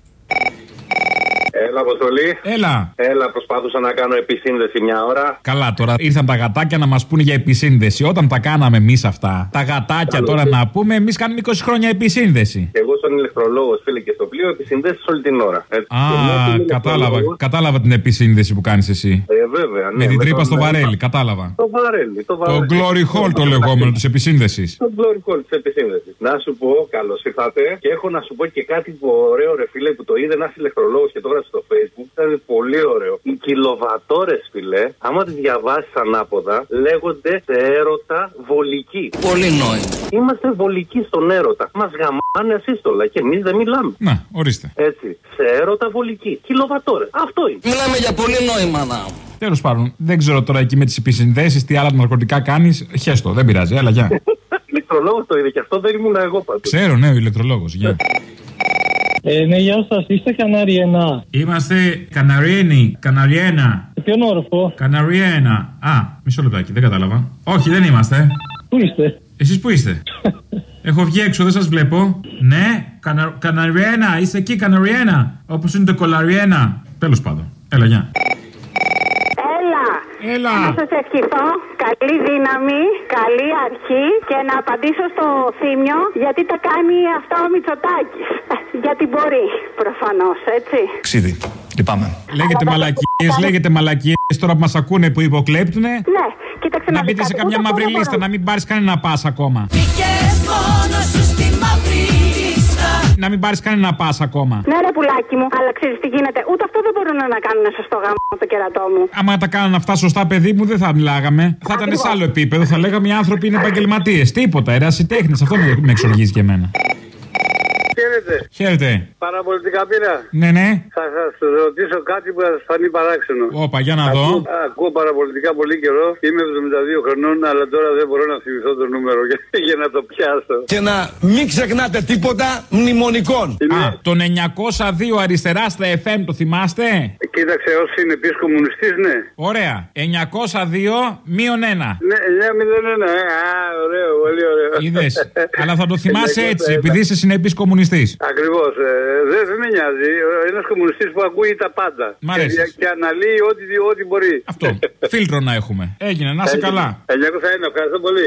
Έλα, Αποστολή. Έλα. Έλα, προσπάθουσα να κάνω επισύνδεση μια ώρα. Καλά, τώρα ήρθαν τα γατάκια να μας πούνε για επισύνδεση. Όταν τα κάναμε εμείς αυτά, τα γατάκια τώρα να πούμε, εμείς κάνουμε 20 χρόνια επισύνδεση. Και εγώ, σαν ηλεκτρολόγος, φίλε και στο πλοίο, επισυνδέσεις όλη την ώρα. Έτσι. Α, Και μια φίλη κατάλαβα, ηλεκτρολόγος- κατάλαβα την επισύνδεση που κάνεις εσύ. Ε, βέβαια, ναι. Με την τρύπα τον- στο βαρέλι, κατάλαβα. Το βαρέλι, το Το βαρέλι. glory hole το λεγόμενο της επισύνδεσης. Το glory hole της επισύνδεσης. Να σου πω, καλώς ήρθατε. Και έχω να σου πω και κάτι που ωραίο, ρε φίλε, που το είδε ένας ηλεκτρολόγος και το έγραψε στο Facebook. Ήταν πολύ ωραίο. Οι κιλοβατόρες, φίλε, άμα τις διαβάσεις ανάποδα, λέγονται σε έρωτα βολική. Πολύ νόημα. Είμαστε βολικοί στον έρωτα. Μας γαμάνε ασύστολα και εμείς δεν μιλάμε. Να, ορίστε. Έτσι. Σε έρωτα βολική. Κιλοβατόρες. Αυτό είναι. Μιλάμε για πολύ νόημα να. Τέλος πάντων, δεν ξέρω τώρα εκεί με τις επισυνδέσει τι άλλα ναρκωτικά κάνεις. Χέστο, δεν πειράζει, έλα, γεια. Ηλεκτρολόγος το είδε και αυτό δεν ήμουν εγώ πάντως. Ξέρω, ναι, ο ηλεκτρολόγος, γεια. Ε, ναι, γεια σας. Είστε Καναριενά. Είμαστε Καναριένοι, Καναριένα. Σε ποιον όροφο; Καναριένα. Α, μισό λεπτάκι, δεν κατάλαβα. Όχι, δεν είμαστε. Πού είστε; Εσείς που είστε; Έχω βγει έξω, δεν σας βλέπω. Ναι, Κανα... Καναριένα, είστε εκεί, Καναριένα. Όπως είναι το Κολαριένα. Τέλος πάντων. Έλα, γεια. Έλα. Έλα. Να σας ευχηθώ καλή δύναμη, καλή αρχή και να απαντήσω στο θύμιο γιατί τα κάνει αυτά ο Μητσοτάκης. Γιατί μπορεί, προφανώς, έτσι. Ξίδι. Λυπάμαι. Λέγεται μαλακίες, λέγεται μαλακίες τώρα που μας ακούνε που υποκλέπτουνε. Ναι, κοίταξε Να δεις μπείτε σε κάτι, καμιά ούτε μαύρη αυτό δεν λίστα, μπορώ. να μην πάρεις κανένα πα ακόμα. Μπήκες μόνος Να μην πάρεις κανένα πας ακόμα. Ναι, ρε πουλάκι μου, αλλά ξέρεις τι γίνεται. Ούτε αυτό δεν μπορούν να κάνουν σωστό γάμο το κερατό μου. Άμα τα κάνουν αυτά σωστά, παιδί μου, δεν θα μιλάγαμε. Θα ήταν σε άλλο επίπεδο. Θα λέγαμε οι άνθρωποι είναι επαγγελματίες. Τίποτα, ερασιτέχνε. Αυτό με, με εξοργίζει και εμένα. Χαίρετε. Χαίρετε. Παραπολιτικά πήρα. Ναι, ναι. Θα σας ρωτήσω κάτι που θα σα φανεί παράξενο. Όπα, για να δω. Ακούω, ακούω παραπολιτικά πολύ καιρό. Είμαι 72 χρονών, αλλά τώρα δεν μπορώ να θυμηθώ το νούμερο για, για να το πιάσω. Και να μην ξεχνάτε τίποτα μνημονικών. Α, τον 902 αριστερά στα FM το θυμάστε; Κοίταξε, ως είναι επίση κομμουνιστή, ναι. Ωραία. 902 μείον 1. Ναι, 901. Ε, α, ωραίο, πολύ ωραίο. Είδες. Αλλά θα το θυμάσαι 901. έτσι, επειδή είσαι συνεπή κομμουνιστή. Ακριβώς. Ε, δεν δεν με νοιάζει. Ένας κομμουνιστής που ακούει τα πάντα. Μ' αρέσει. Και, και αναλύει ό,τι, ό,τι μπορεί. Αυτό. Φίλτρο να έχουμε. Έγινε, να είσαι καλά. 901, ευχαριστώ πολύ.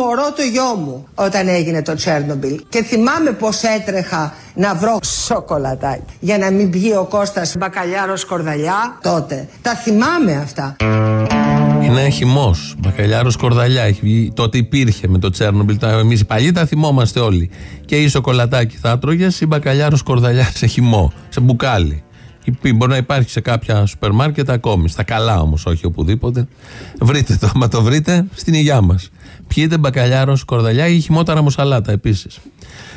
Μωρό το γιο μου όταν έγινε το Τσέρνομπιλ και θυμάμαι πως έτρεχα να βρω σοκολατάκι για να μην πιει ο Κώστας μπακαλιάρος σκορδαλιά τότε. Τα θυμάμαι αυτά. Είναι χυμός. Μπακαλιάρος κορδαλιά. Έχει βγει, τότε υπήρχε με το Τσέρνομπιλ. Εμείς οι παλιοί τα θυμόμαστε όλοι. Και η σοκολατάκι θα έτρωγε ή μπακαλιάρος κορδαλιά σε χυμό, σε μπουκάλι. Υπή- Μπορεί να υπάρχει σε κάποια σούπερ μάρκετ ακόμη. Στα καλά όμως, όχι οπουδήποτε. Βρείτε το, άμα το βρείτε, στην υγειά μας. Πιείτε μπακαλιάρο κορδαλιά ή χυμόταρα μοσαλάτα επίσης.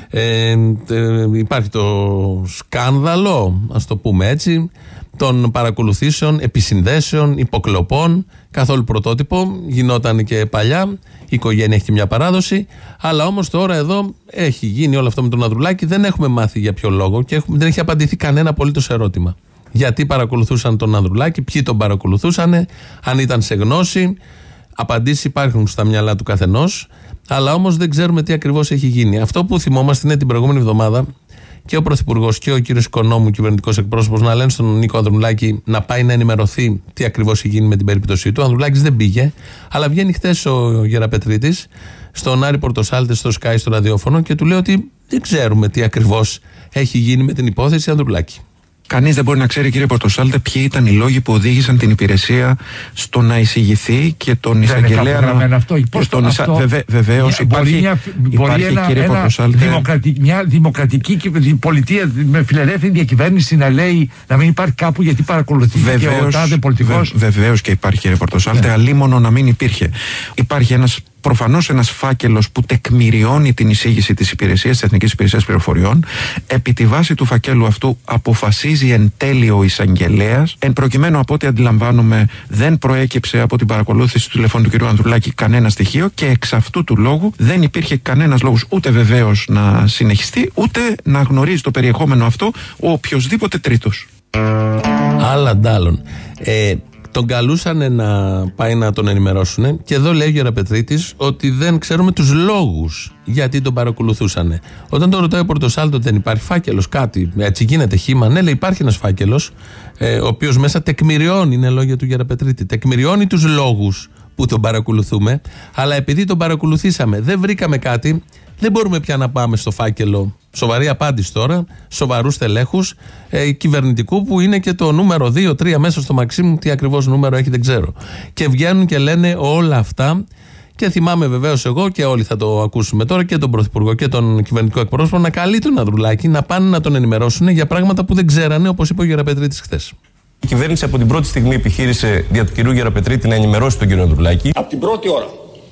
Ε, ε, υπάρχει το σκάνδαλο, ας το πούμε έτσι, των παρακολουθήσεων, επισυνδέσεων, υποκλοπών. Καθόλου πρωτότυπο. Γινόταν και παλιά. Η οικογένεια έχει και μια παράδοση. Αλλά όμως τώρα εδώ έχει γίνει όλο αυτό με τον Ανδρουλάκη. Δεν έχουμε μάθει για ποιο λόγο και έχουμε, δεν έχει απαντηθεί κανένα απολύτως ερώτημα. Γιατί παρακολουθούσαν τον Ανδρουλάκη, ποιοι τον παρακολουθούσαν, αν ήταν σε γνώση. Απαντήσεις υπάρχουν στα μυαλά του καθενός, αλλά όμως δεν ξέρουμε τι ακριβώς έχει γίνει. Αυτό που θυμόμαστε είναι την προηγούμενη εβδομάδα και ο Πρωθυπουργός και ο κύριος Οικονόμου, κυβερνητικός εκπρόσωπος, να λένε στον Νίκο Ανδρουλάκη να πάει να ενημερωθεί τι ακριβώς έχει γίνει με την περίπτωσή του. Ο Ανδρουλάκης δεν πήγε, αλλά βγαίνει χθες ο Γεραπετρίτης στον Άρη Πορτοσάλτες στο Sky στο ραδιόφωνο και του λέει ότι δεν ξέρουμε τι ακριβώς έχει γίνει με την υπόθεση Ανδρουλάκη. Κανείς δεν μπορεί να ξέρει, κύριε Πορτοσάλτε, ποιοι ήταν οι λόγοι που οδήγησαν την υπηρεσία στο να εισηγηθεί και τον είναι εισαγγελέα κάπου γραμμένο αυτό. και Πώς τον το- εισα... αυτό- Βεβαι, Βεβαίως Μια- υπάρχει, μπορεί μια- μπορεί υπάρχει ένα- κύριε ένα Πορτοσάλτε. δημοκρατι- μια δημοκρατική κυβε- πολιτεία με φιλελεύθερη διακυβέρνηση να λέει να μην υπάρχει κάπου γιατί παρακολουθεί και ο Βεβαίως, τάδε πολιτικός. βε- βεβαίως και υπάρχει κύριε Πορτοσάλτε, Ναι. αλίμονο να μην υπήρχε. Υπάρχει ένας προφανώς ένας φάκελος που τεκμηριώνει την εισήγηση της υπηρεσίας, της Εθνικής Υπηρεσίας Πληροφοριών. Επί τη βάση του φακέλου αυτού αποφασίζει εν τέλει ο εισαγγελέας. Εν προκειμένου από ό,τι αντιλαμβάνομαι, δεν προέκυψε από την παρακολούθηση του τηλεφώνου του κ. Ανδρουλάκη κανένα στοιχείο και εξ αυτού του λόγου δεν υπήρχε κανένας λόγος ούτε βεβαίως να συνεχιστεί, ούτε να γνωρίζει το περιεχόμενο αυτό ο οποιοδήποτε τρίτος. Άλλα ντάλλον. Ε, τον καλούσαν να πάει να τον ενημερώσουν και εδώ λέει ο Γεραπετρίτη ότι δεν ξέρουμε τους λόγους γιατί τον παρακολουθούσαν. Όταν τον ρωτάει ο Πορτοσάλτο δεν υπάρχει φάκελος, κάτι έτσι γίνεται χήμα. Ναι, λέει υπάρχει ένας φάκελος, ε, ο οποίος μέσα τεκμηριώνει, είναι λόγια του Γεραπετρίτη, τεκμηριώνει τους λόγους που τον παρακολουθούμε, αλλά επειδή τον παρακολουθήσαμε δεν βρήκαμε κάτι, δεν μπορούμε πια να πάμε στο φάκελο. Σοβαρή απάντηση τώρα, σοβαρούς τελέχου ε, κυβερνητικού που είναι και το νούμερο 2-3 μέσα στο Μαξίμου. Τι ακριβώς νούμερο έχει δεν ξέρω. Και βγαίνουν και λένε όλα αυτά. Και θυμάμαι βεβαίως εγώ και όλοι θα το ακούσουμε τώρα και τον Πρωθυπουργό και τον κυβερνητικό εκπρόσωπο να καλεί τον Ανδρουλάκη να πάνε να τον ενημερώσουν για πράγματα που δεν ξέρανε, όπως είπε ο Γεραπετρίτης χθες. Η κυβέρνηση από την πρώτη στιγμή επιχείρησε δια του κυρίου Γεραπετρίτη να ενημερώσει τον κύριο Ανδρουλάκη. Από την πρώτη ώρα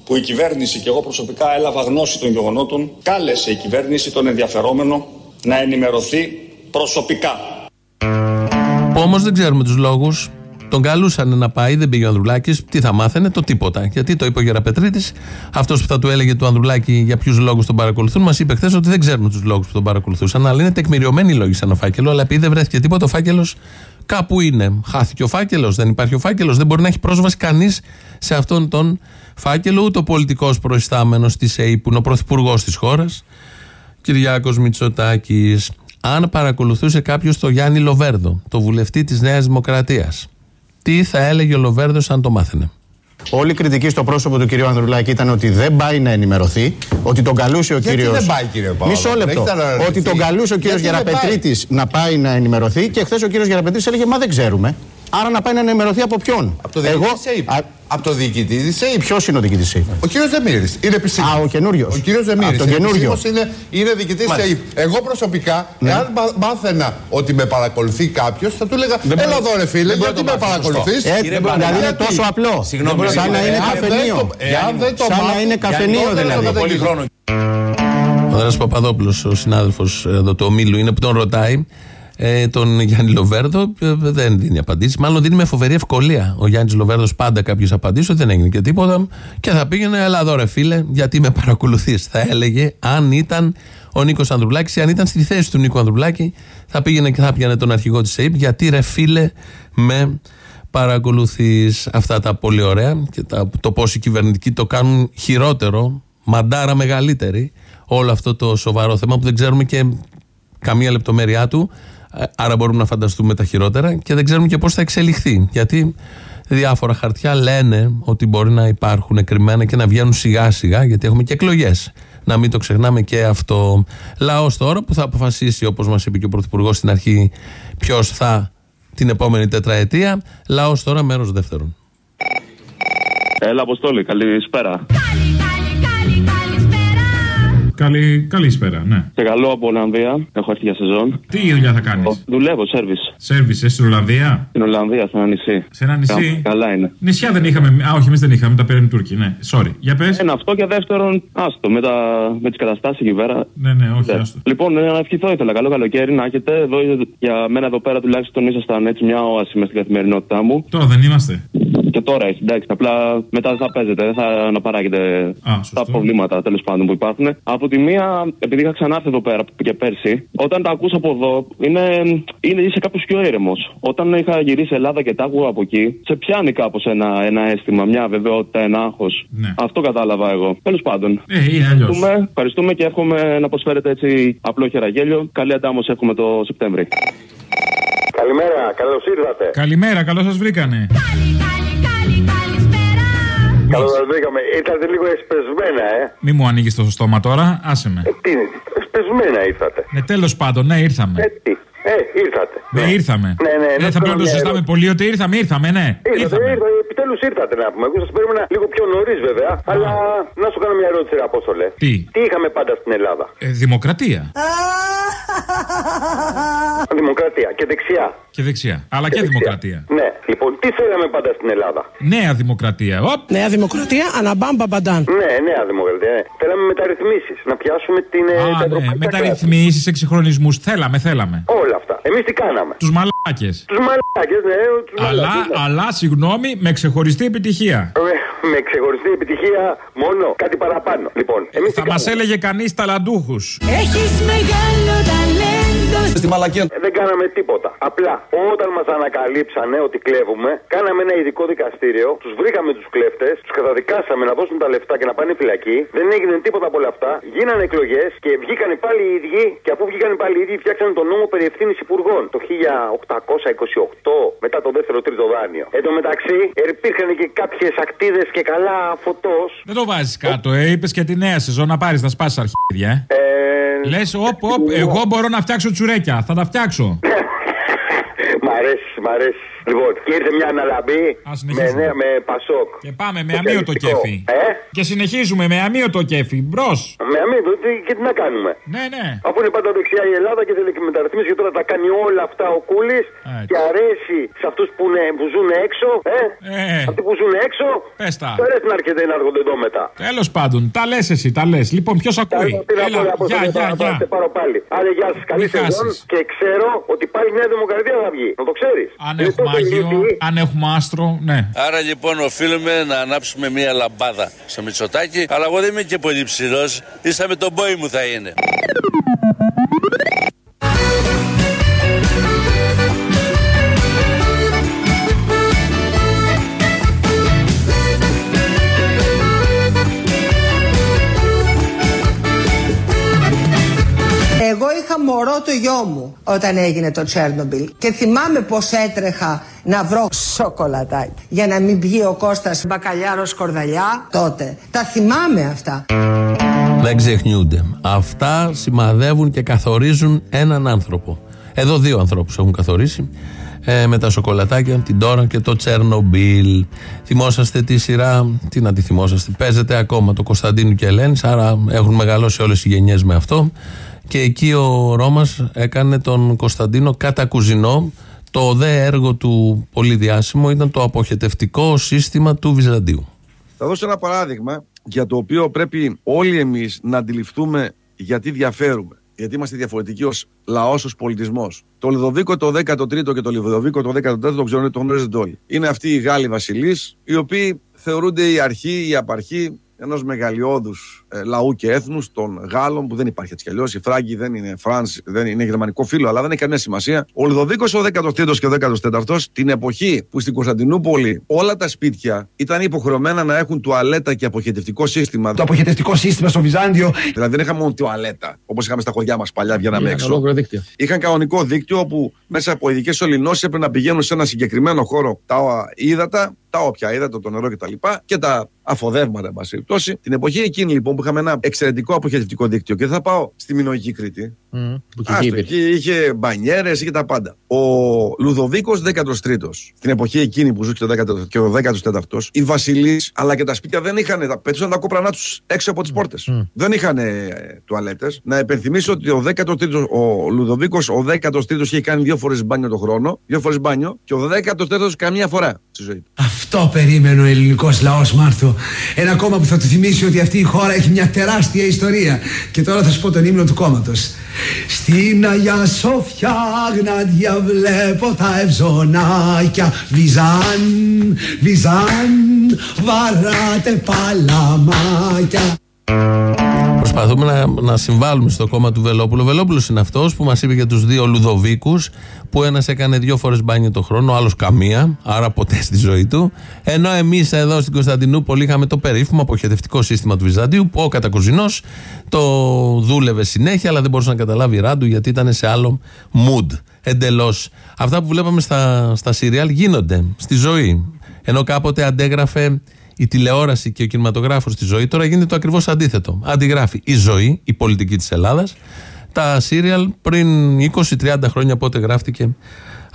που η κυβέρνηση και εγώ προσωπικά έλαβα γνώση των γεγονότων, κάλεσε η κυβέρνηση τον ενδιαφερόμενο να ενημερωθεί προσωπικά. Που όμως δεν ξέρουμε τους λόγους. Τον καλούσαν να πάει, δεν πήγε ο Ανδρουλάκης. Τι θα μάθαινε, το τίποτα. Γιατί το είπε ο Γεραπετρίτης, αυτός που θα του έλεγε του Ανδρουλάκη για ποιους λόγους τον παρακολουθούν, μας είπε χθες ότι δεν ξέρουμε τους λόγους που τον παρακολουθούσαν. Αλλά είναι τεκμηριωμένοι οι λόγοι σαν φάκελο. Αλλά επειδή δεν βρέθηκε τίποτα, ο φάκελος κάπου είναι. Χάθηκε ο φάκελος, δεν υπάρχει ο φάκελος, δεν μπορεί να έχει πρόσβαση κανείς σε αυτόν τον φάκελο, ούτε ο πολιτικός προϊστάμενος της ΕΕ που είναι ο πρωθυπουργός της χώρας, Κυριάκος Μητσοτάκης. Αν παρακολουθούσε κάποιος το Γιάννη Λοβέρδο, το βουλευτή της Νέας Δημοκρατίας, τι θα έλεγε ο Λοβέρδος αν το μάθαινε; Όλη η κριτική στο πρόσωπο του κυρίου Ανδρουλάκη ήταν ότι δεν πάει να ενημερωθεί, ότι τον καλούσε ο κύριο. δεν πάει, κύριε Παύλο; Μισό λεπτό. Ότι τον καλούσε ο κύριος Γεραπετρίτης να πάει να ενημερωθεί και χθες ο κύριος Γεραπετρίτης έλεγε Μα δεν ξέρουμε. Άρα να πάει να ενημερωθεί από ποιον. Από το διοικητή της ΕΕΠ. Από το διοικητή της ΕΕΠ. Ποιος είναι ο διοικητής της ΕΕΠ. Ο κύριος Δεμήρης. Είναι επισήμω. Α, ο καινούριος. Ο κύριος Δεμήρης. Το καινούριο. Είναι, είναι διοικητής της ΕΕΠ. Εγώ προσωπικά, Ναι. εάν μα- μάθαινα ότι με παρακολουθεί κάποιος, θα του έλεγα Έλα εδώ, ρε φίλε, γιατί με παρακολουθείς; Ε, δηλαδή είναι τόσο απλό. Συγγνώμη, Σαν να είναι εάν δεν καφενείο. το- Εάν δεν το Σαν να μάθω- είναι καφενείο Γιάννη, δηλαδή. δεν πολύ χρόνο. Ο Δράσο Παπαδόπουλος, ο συνάδελφος εδώ του ομίλου, είναι που τον ρωτάει ε, τον Γιάννη Λοβέρδο. ε, δεν δίνει απαντήσεις. Μάλλον δίνει με φοβερή ευκολία ο Γιάννης Λοβέρδος πάντα κάποιε απαντήσει, ότι δεν έγινε και τίποτα. Και θα πήγαινε, έλα εδώ ρε φίλε, γιατί με παρακολουθείς. Θα έλεγε αν ήταν ο Νίκος Ανδρουλάκης ή αν ήταν στη θέση του Νίκο Ανδρουλάκη, θα πήγαινε και θα πιανε τον αρχηγό της ΕΕΠ, γιατί ρε φίλε με παρακολουθείς αυτά τα πολύ ωραία και τα, το πώς οι κυβερνητικοί το κάνουν χειρότερο, μαντάρα μεγαλύτερη, όλο αυτό το σοβαρό θέμα που δεν ξέρουμε και καμία λεπτομέρειά του. Ε, Άρα μπορούμε να φανταστούμε τα χειρότερα και δεν ξέρουμε και πώς θα εξελιχθεί. Γιατί διάφορα χαρτιά λένε ότι μπορεί να υπάρχουν κρυμμένα και να βγαίνουν σιγά σιγά, γιατί έχουμε και εκλογές. Να μην το ξεχνάμε και αυτό. Λαός τώρα που θα αποφασίσει, όπως μας είπε και ο Πρωθυπουργός στην αρχή, ποιος θα την επόμενη τετραετία. Λαός τώρα, μέρος δεύτερον. Έλα, Αποστόλη, καλησπέρα. Καλή, καλησπέρα, ναι. Σε καλό από Ολλανδία. Έχω έρθει για σεζόν. Τι δουλειά θα κάνεις; Δουλεύω, σερβις. Σέρβισε στην Ολλανδία; Στην Ολλανδία, σε ένα νησί. Σε ένα νησί; Κα- Καλά είναι. Νησιά δεν είχαμε. Α, όχι, εμείς δεν είχαμε. Τα παίρνουν οι Τούρκοι. Ναι, sorry. Για πες. Ένα αυτό και δεύτερον, άστο, με, τα, με τις καταστάσεις εκεί πέρα. Ναι, ναι, όχι, άστο. Λοιπόν, ε, να ευχηθώ ήθελα. Καλό καλοκαίρι να έχετε. Εδώ, για μένα εδώ πέρα τουλάχιστον ήσασταν έτσι μια όαση μες στην καθημερινότητά μου. Τώρα δεν είμαστε. Και τώρα είσαι, εντάξει. Απλά μετά δεν θα παίζετε, δεν θα αναπαράγετε τα προβλήματα τέλος πάντων που υπάρχουν. Από τη μία, επειδή είχα ξανάρθει εδώ πέρα και πέρσι, όταν τα ακούσα από εδώ, είναι, είναι είσαι κάπω πιο ήρεμος. Όταν είχα γυρίσει Ελλάδα και τα άκουγα από εκεί, σε πιάνει κάπως ένα, ένα αίσθημα, μια βεβαιότητα, ένα άγχος. Ναι. Αυτό κατάλαβα εγώ. Τέλος πάντων. Ε, είναι αλλιώς. Ευχαριστούμε, ευχαριστούμε και εύχομαι να προσφέρετε έτσι απλό χεραγέλιο. Καλή αντάμωση έχουμε το Σεπτέμβρη. Καλημέρα, καλώς ήρθατε. Καλημέρα, καλώς σας βρήκανε. Καλώ σας βρήκαμε. Ήρθατε λίγο εσπεσμένα, ε. Μη μου ανοίγεις το στόμα τώρα, άσε με. Τι είναι, εσπεσμένα ήρθατε. Ναι, τέλος πάντων, ναι, ήρθαμε. Ε, τι. Ε, ήρθατε. Ναι, ήρθαμε. Ναι, ναι, Ε, να θα σου πρέπει να κάνω το μια συζητάμε πολύ ότι ήρθαμε, ήρθαμε, ναι. Ήρθατε, Ήρθαμε. ήρθατε, επιτέλους ήρθατε να πούμε. Εγώ σας περίμενα λίγο πιο νωρίς βέβαια. Αλλά να σου κάνω μια ερώτηση, ρε Απόστολε. Τι; Τι είχαμε πάντα στην Ελλάδα; Ε, δημοκρατία. Δημοκρατία και δεξιά. Και δεξιά. Αλλά και, δεξιά. δημοκρατία. Ναι. Λοιπόν, τι θέλαμε πάντα στην Ελλάδα; Νέα δημοκρατία. Οπ. Νέα Δημοκρατία, αναμπάμπα μπαντάν. Ναι, νέα δημοκρατία. Ναι. Θέλαμε μεταρρυθμίσεις. Να πιάσουμε την. ε, τα Α, ναι. ευρωπαϊκά Μεταρρυθμίσεις, εξυγχρονισμούς. Θέλαμε, θέλαμε. κράτη. Όλα αυτά. Εμείς τι κάναμε; Τους μαλάκες. Τους μαλάκες, ναι, τους Αλλά, αλλά, συγγνώμη, με ξεχωριστή επιτυχία. Με ξεχωριστή επιτυχία μόνο κάτι παραπάνω. Λοιπόν, εμείς Θα μας έλεγε κανείς ταλαντούχους. Έχεις μεγάλο ταλέντο. Στη μαλακία. Δεν κάναμε τίποτα. Απλά όταν μας ανακαλύψανε ότι κλέβουμε, κάναμε ένα ειδικό δικαστήριο, τους βρήκαμε τους κλέφτες, τους καταδικάσαμε να δώσουν τα λεφτά και να πάνε φυλακή. Δεν έγινε τίποτα από όλα αυτά. Γίνανε εκλογές και βγήκαν πάλι οι ίδιοι. Και αφού βγήκαν πάλι οι ίδιοι, φτιάξανε τον νόμο περί ευθύνης υπουργών το 1828 μετά το δεύτερο τρίτο δάνειο. Εν τω μεταξύ, υπήρχαν και κάποιες ακτίδες και καλά φωτός. Δεν το βάζεις κάτω, ε. Είπες και τη νέα σεζόν να πάρεις να σπάσει αρχίδια, ε. Λες, όπ, όπ, εγώ μπορώ να φτιάξω τσουρέκια. Θα τα φτιάξω. Μ' αρέσει, μ' αρέσει. Λοιπόν, και ήρθε μια αναλαμπή με, συνεχίσουμε. νέα, με Πασόκ. Και πάμε με αμύωτο κέφι. Ε; Και συνεχίζουμε με αμύωτο κέφι. Μπρος. Με αμύωτο, τι, και τι να κάνουμε; Ναι, ναι. Αφού είναι πάντα δεξιά η Ελλάδα και θέλει και μεταρρυθμίσεις και τώρα τα κάνει όλα αυτά ο Κούλης και αρέσει σε αυτούς που, είναι- που ζουν έξω. Ε; Ε. Αυτοί που ζουν έξω. Πες τα. Του αρέσει να έρχεται να έρχονται εδώ μετά. Τέλος πάντων, τα λες εσύ, τα λες. Λοιπόν, ποιος ακούει; Τι να πω, Έλα, να πω, γεια, θα- γεια, θα- γεια. θα σε πάρω πάλι. Άρα, γεια σας, καλή Μη σεζόν χάσεις. και ξέρω ότι πάλι η Νέα Δημοκρατία θα βγει. Να το ξέρεις. Αν έχουμε Άγιο, αν έχουμε άστρο, ναι. Άρα λοιπόν οφείλουμε να ανάψουμε μία λαμπάδα στο Μητσοτάκι. Αλλά εγώ δεν είμαι και πολύ ψηλός. Ίσα με τον πόη μου θα είναι. Το γιο μου όταν έγινε το Τσέρνομπιλ και θυμάμαι πως έτρεχα να βρω σοκολατάκι για να μην πιει ο Κώστας μπακαλιάρος σκορδαλιά τότε. Τα θυμάμαι αυτά. Δεν ξεχνιούνται. Αυτά σημαδεύουν και καθορίζουν έναν άνθρωπο. Εδώ δύο ανθρώπους έχουν καθορίσει. Ε, με τα σοκολατάκια, την τώρα και το Τσέρνομπιλ. Θυμόσαστε τη σειρά, τι να τη θυμόσαστε; Παίζεται ακόμα το Κωνσταντίνου και Ελένη, άρα έχουν μεγαλώσει όλες οι γενιές με αυτό. Και εκεί ο Ρώμας έκανε τον Κωνσταντίνο κατά κουζινό. Το δε έργο του πολύ διάσημο ήταν το αποχετευτικό σύστημα του Βυζαντίου. Θα δώσω ένα παράδειγμα για το οποίο πρέπει όλοι εμείς να αντιληφθούμε γιατί διαφέρουμε. Γιατί είμαστε διαφορετικοί ως λαός, ως πολιτισμός. Το Λουδοβίκο το 13ο και το Λουδοβίκο το 14ο το ξέρουν, το γνωρίζετε όλοι. Είναι αυτοί οι Γάλλοι βασιλείς, οι οποίοι θεωρούνται η αρχή, η απαρχή ενός μεγαλειώδους ε, λαού και έθνους των Γάλλων, που δεν υπάρχει έτσι κι αλλιώς. Οι Φράγκοι δεν είναι Φρανς, δεν είναι γερμανικό φύλο, αλλά δεν έχει καμία σημασία. Ο Λουδοβίκο ο 13ο και ο 14ο, την εποχή που στην Κωνσταντινούπολη όλα τα σπίτια ήταν υποχρεωμένα να έχουν τουαλέτα και αποχετευτικό σύστημα. Το αποχετευτικό σύστημα στο Βυζάντιο. Δηλαδή δεν είχαμε μόνο τουαλέτα, όπως είχαμε στα χωριά μας παλιά, βγαίναμε Ναι, έξω. ολόκληρο δίκτυο. Είχαν κανονικό δίκτυο όπου μέσα από ειδικές σωληνώσει έπρεπε να πηγαίνουν σε ένα συγκεκριμένο χώρο τα ύδατα, τα όποια ύδατα, το νερό κτλ. Και, και τα αφοδεύματα, εν πάση περιπτώσει. Την εποχή εκείνη λοιπόν που είχαμε ένα εξαιρετικό αποχετευτικό δίκτυο και δεν θα πάω στη Μινοϊκή Κρήτη. Που και εκεί Άστο, υπήρχε. εκεί είχε μπανιέρες, είχε τα πάντα. Ο Λουδοβίκος 13ο, την εποχή εκείνη που ζούσε και ο 14ο και ο 14ο, οι βασιλείς αλλά και τα σπίτια δεν είχαν, τα πέτουσαν τα κόπρανά τους έξω από τις πόρτες. Δεν είχαν τουαλέτες. Να υπενθυμίσω ότι ο 13ο, ο Λουδοβίκος, ο 13ο είχε κάνει δύο φορές μπάνιο το χρόνο, δύο φορές μπάνιο και ο 14ο καμία φορά στη ζωή του. Αυτό περίμενε ο ελληνικός λαός, Μάρθο. Ένα κόμμα που θα του θυμίσει ότι αυτή η χώρα έχει μια τεράστια ιστορία. Και τώρα θα σου πω τον ύμνο του κόμματος. Στην Αγία Σοφιά γνάντια βλέπω τα ευζωνάκια. Βυζάν, βυζάν, βαράτε παλαμάκια. Προσπαθούμε να, να συμβάλλουμε στο κόμμα του Βελόπουλου. Ο Βελόπουλος είναι αυτός που μας είπε για τους δύο Λουδοβίκους, που ένας έκανε δύο φορές μπάνιο το χρόνο, ο άλλος καμία, άρα ποτέ στη ζωή του. Ενώ εμείς εδώ στην Κωνσταντινούπολη είχαμε το περίφημο αποχαιρετευτικό σύστημα του Βυζαντίου, που ο Κατακουζινός το δούλευε συνέχεια, αλλά δεν μπορούσε να καταλάβει ράντου γιατί ήταν σε άλλο mood. Εντελώς. Αυτά που βλέπαμε στα, στα σιριάλ γίνονται στη ζωή. Ενώ κάποτε αντέγραφε η τηλεόραση και ο κινηματογράφος στη ζωή, τώρα γίνεται το ακριβώς αντίθετο. Αντιγράφει η ζωή, η πολιτική της Ελλάδας, τα σύριαλ πριν 20-30 χρόνια πότε γράφτηκε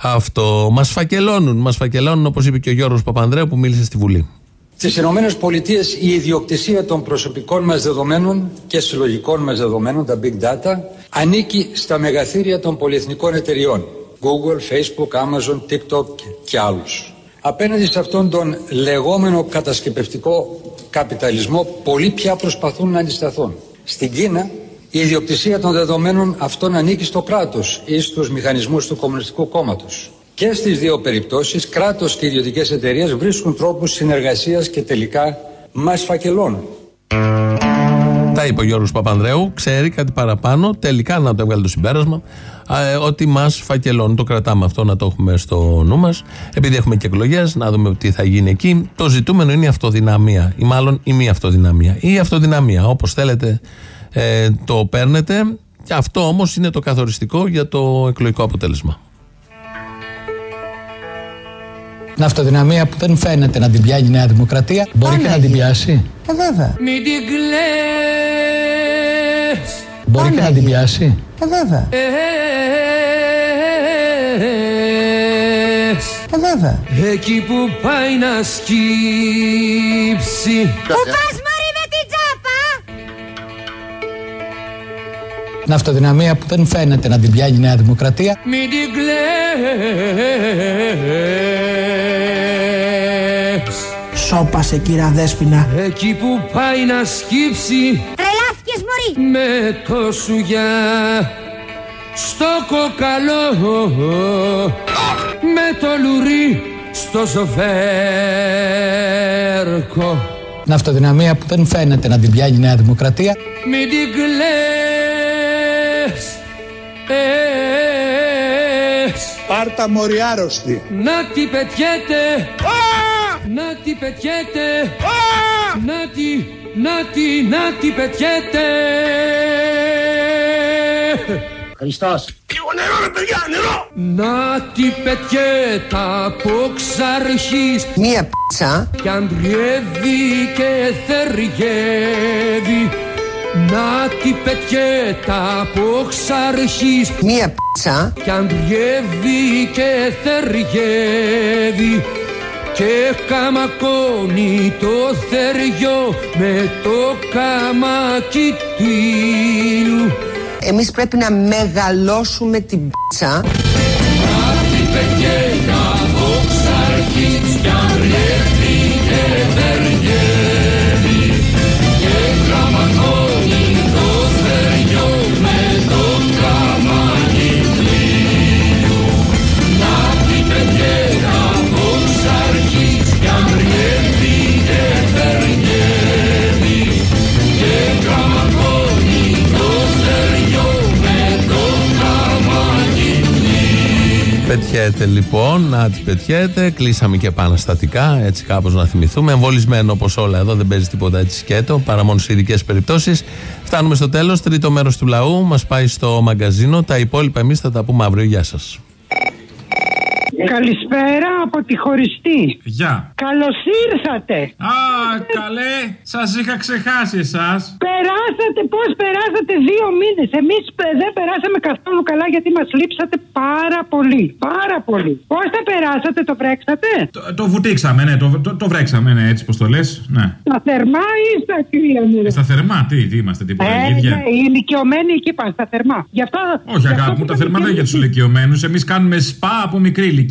αυτό. Μας φακελώνουν, μας φακελώνουν όπως είπε και ο Γιώργος Παπανδρέου που μίλησε στη Βουλή. Στις Ηνωμένες Πολιτείες η ιδιοκτησία των προσωπικών μας δεδομένων και συλλογικών μας δεδομένων, τα big data, ανήκει στα μεγαθύρια των πολυεθνικών εταιριών. Google, Facebook, Amazon, TikTok και άλλους. Απέναντι σε αυτόν τον λεγόμενο κατασκεπευτικό καπιταλισμό, πολλοί πια προσπαθούν να αντισταθούν. Στην Κίνα, η ιδιοκτησία των δεδομένων αυτών ανήκει στο κράτος ή στους μηχανισμούς του Κομμουνιστικού Κόμματος. Και στις δύο περιπτώσεις, κράτος και ιδιωτικές εταιρείες βρίσκουν τρόπους συνεργασίας και τελικά μας φακελώνουν. Τα είπε ο Γιώργος Παπανδρέου, ξέρει κάτι παραπάνω, τελικά να το έβγαλε το συμπέρασμα, ε, ότι μας φακελώνει. Το κρατάμε αυτό, να το έχουμε στο νου μας. Επειδή έχουμε και εκλογές, να δούμε τι θα γίνει εκεί. Το ζητούμενο είναι η αυτοδυναμία, ή μάλλον η μη αυτοδυναμία. Ή η αυτοδυναμία, όπως θέλετε ε, το παίρνετε. Και αυτό όμως είναι το καθοριστικό για το εκλογικό αποτέλεσμα. Την αυτοδυναμία που δεν φαίνεται να την πιάνει η Νέα Δημοκρατία. Μπορεί και να την πιάσει. Ε, βέβαια. Μην την κλαις Μπορεί και να την πιάσει. Ε, βέβαια. Ες. Ε, βέβαια. Εκεί που πάει να σκύψει Πού πας Την αυτοδυναμία που δεν φαίνεται να την πιάνει η Νέα Δημοκρατία. Μην την κλαις Σώπασε κύρα Δέσποινα. Εκεί που πάει να σκύψει Τρελάθηκες μωρή με το σουγιά στο κοκαλό με το λουρί στο σοφέρκο Την αυτοδυναμία που δεν φαίνεται να την πιάνει η Νέα Δημοκρατία. μην την κλαις Εσ. Πάρτα μωρή άρρωστη. να τη πετιέται να τη πετιέται να τη, να τη, να τη πετιέται Χριστός. Λίγο νερό ρε παιδιά, νερό. Να τη πετιέται από ξαρχής Μία πίτσα. κι αντριεύει και θεριεύει να τη πετιέται από ξαρχής Μία πίτσα. κι αντριεύει και θεριεύει και καμακώνει το θεριό με το καμάκι του ήλιου Εμείς πρέπει να μεγαλώσουμε την πίτσα. Πετιέται λοιπόν, να τη πετιέται. Κλείσαμε και επαναστατικά, έτσι κάπως να θυμηθούμε. Εμβολισμένο όπως όλα εδώ, δεν παίζει τίποτα έτσι σκέτο, παρά μόνο σε ειδικές περιπτώσεις. Φτάνουμε στο τέλος, τρίτο μέρος του λαού, μας πάει στο μαγκαζίνο. Τα υπόλοιπα εμείς θα τα πούμε αύριο. Γεια σας. Καλησπέρα από τη χωριστή. Γεια. Καλώς ήρθατε. Α, καλέ, σας είχα ξεχάσει εσάς. Περάσατε, πώς περάσατε δύο μήνες. Εμείς δεν περάσαμε καθόλου καλά γιατί μας λείψατε πάρα πολύ. Πάρα πολύ. Πώς τα περάσατε, το βρέξατε; Το, το βουτήξαμε, ναι, το, το, το βρέξαμε, ναι, έτσι πως το λες. Ναι. Στα θερμά ή στα κρύα, ναι. Ε, Στα θερμά, τι, τι είμαστε, τίποτα Ε, ίδια. ναι, οι ηλικιωμένοι εκεί πάνε στα θερμά. Γι' αυτό, Όχι, γι' αυτό αγάπη μου, που τα θερμά δεν είναι για τους ηλικιωμένους. Εμείς κάνουμε σπα από μικρή ηλικία.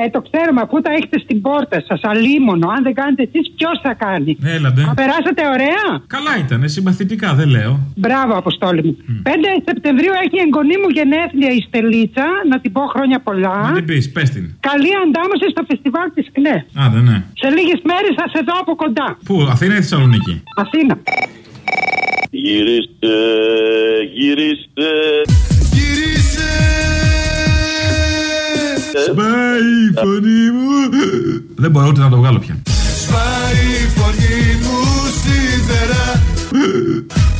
Ε, το ξέρουμε, αφού τα έχετε στην πόρτα σας, αλίμονο. Αν δεν κάνετε εσείς, ποιος θα κάνει; Έλαντε. Θα περάσατε ωραία; Καλά ήταν, συμπαθητικά, δεν λέω. Μπράβο, Αποστόλη μου. 5 Σεπτεμβρίου έχει η εγγονή μου γενέθλια η Στελίτσα. Να την πω χρόνια πολλά. Να την πεις, πες την. Καλή αντάμωση στο φεστιβάλ της ΚΝΕ. Α, δεν ναι. Σε λίγες μέρες θα σε δω από κοντά. Πού, Αθήνα ή Θεσσαλονίκη; Αθήνα. Γυρίστε, γυρίστε. Γυρίσε. Σπάει η φωνή μου. Δεν μπορώ ούτε να το βγάλω πια. Σπάει η φωνή μου σίδερα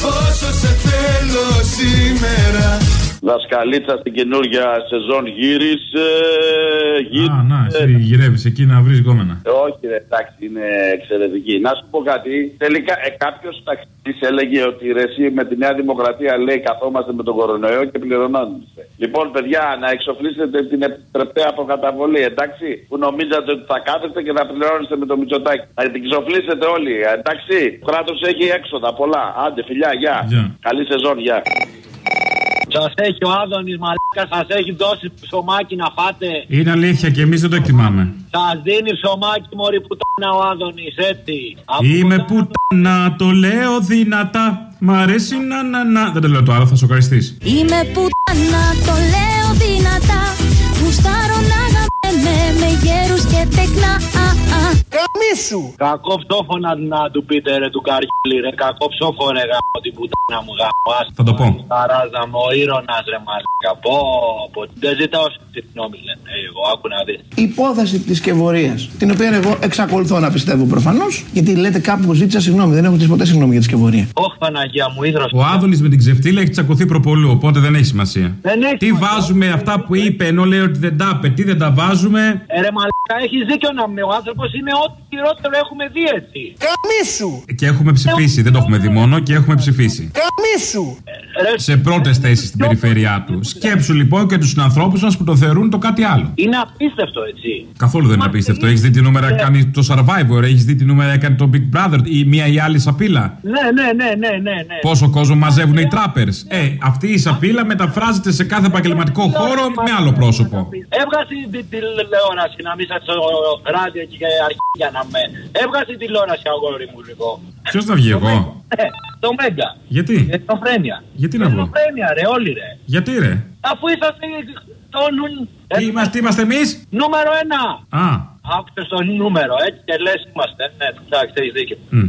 Όσο σε θέλω σήμερα Δασκαλίτσα στην καινούργια σεζόν γύρισε, γύρω. Α, να, εσύ γυρεύεις εκεί να βρεις γκόμενα. Όχι, ρε, εντάξει, είναι εξαιρετική. Να σου πω κάτι. Τελικά, ε, κάποιος ταξιτή έλεγε ότι ρε, εσύ με τη Νέα Δημοκρατία λέει καθόμαστε με τον κορονοϊό και πληρωνόμαστε. Λοιπόν, παιδιά, να εξοφλήσετε την επιτρεπτέα αποκαταβολή, εντάξει. Που νομίζατε ότι θα κάθεστε και θα πληρώνεστε με το μυτσοτάκι. Να την εξοφλήσετε όλοι, εντάξει. Το κράτος έχει έξοδα πολλά. Άντε, φιλιά, γεια. Καλή σεζόν, γεια. Σας έχει ο Άδωνης Μαλάκα, σας έχει δώσει ψωμάκι να φάτε. Είναι αλήθεια και εμείς δεν το εκτιμάμε. Σας δίνει ψωμάκι, Μωρή πουτάνα ο Άδωνης, έτσι. Είμαι πουτάνα, το λέω δυνατά. Μ' αρέσει να να να. Δεν το λέω το άλλο, θα σοκαριστείς. Είμαι πουτάνα, το Καμίσου! Κακό ψόφο να, να του πείτε ρε του καρχίλη ρε. Κακό ψόφο ρε γάμο την πουτάνα μου γάμο. Θα το πω. Ταράζα μου, ο ήρωνας ρε μαλάκα. Πω, πω. Δεν ζητάω συγγνώμη λένε. Ε, Εγώ άκου να δεις. Η υπόθεση της σκευωρία, την οποία εγώ εξακολουθώ να πιστεύω προφανώς, γιατί λέτε κάπου ζήτησα συγγνώμη. Δεν έχω ζητήσει ποτέ συγγνώμη για τη σκευωρία. Όχι Παναγία μου, ίδρος. Ο Άδωνης με την ξεφτύλα έχει τσακωθεί προπολού, οπότε δεν έχει σημασία. Δεν έχει Τι σημασία. βάζουμε αυτά που είπε ενώ λέει ότι δεν τα είπε, τι δεν τα βάζουμε; Ε, ρε μαλάκα, έχεις δίκιο να με. Ο άνθρωπος είναι ό,τι χειρότερο έχουμε δει έτσι. Καμίσου! Και έχουμε ψηφίσει, δεν το έχουμε δει μόνο και έχουμε ψηφίσει. Καμίσου! Σε πρώτες θέσεις στην περιφέρειά τους. Σκέψου λοιπόν και τους συνανθρώπους μας που το θεωρούν το κάτι άλλο. Είναι απίστευτο έτσι. Καθόλου δεν είναι απίστευτο. Έχεις δει τι νούμερα κάνει το Survivor, έχεις δει τι νούμερα έκανε το Big Brother ή μία ή άλλη σαπίλα; Ναι, ναι, ναι, ναι, ναι. ναι. Πόσο κόσμο μαζεύουν οι trappers. Ε, αυτή η σαπίλα μεταφράζεται σε κάθε επαγγελματικό χώρο με άλλο πρόσωπο. Έβγασε την τηλεόραση να μην σας ράδιο και αρχίδια να με. Έβγασε την τηλεόραση αγόρι μου λίγο. Ποιος θα βγει εγώ; Ε, το Μέγκα. Γιατί; Ελληνοφρένεια. Γιατί να βγω; Ελληνοφρένεια, ρε, όλοι ρε. Γιατί ρε; Αφού είσαστε το νου... Τι είμαστε, είμαστε εμείς; Νούμερο ένα. Α. Άκουσε το νούμερο, έτσι και λες είμαστε. Ναι, εντάξει, έχεις δίκιο. μ.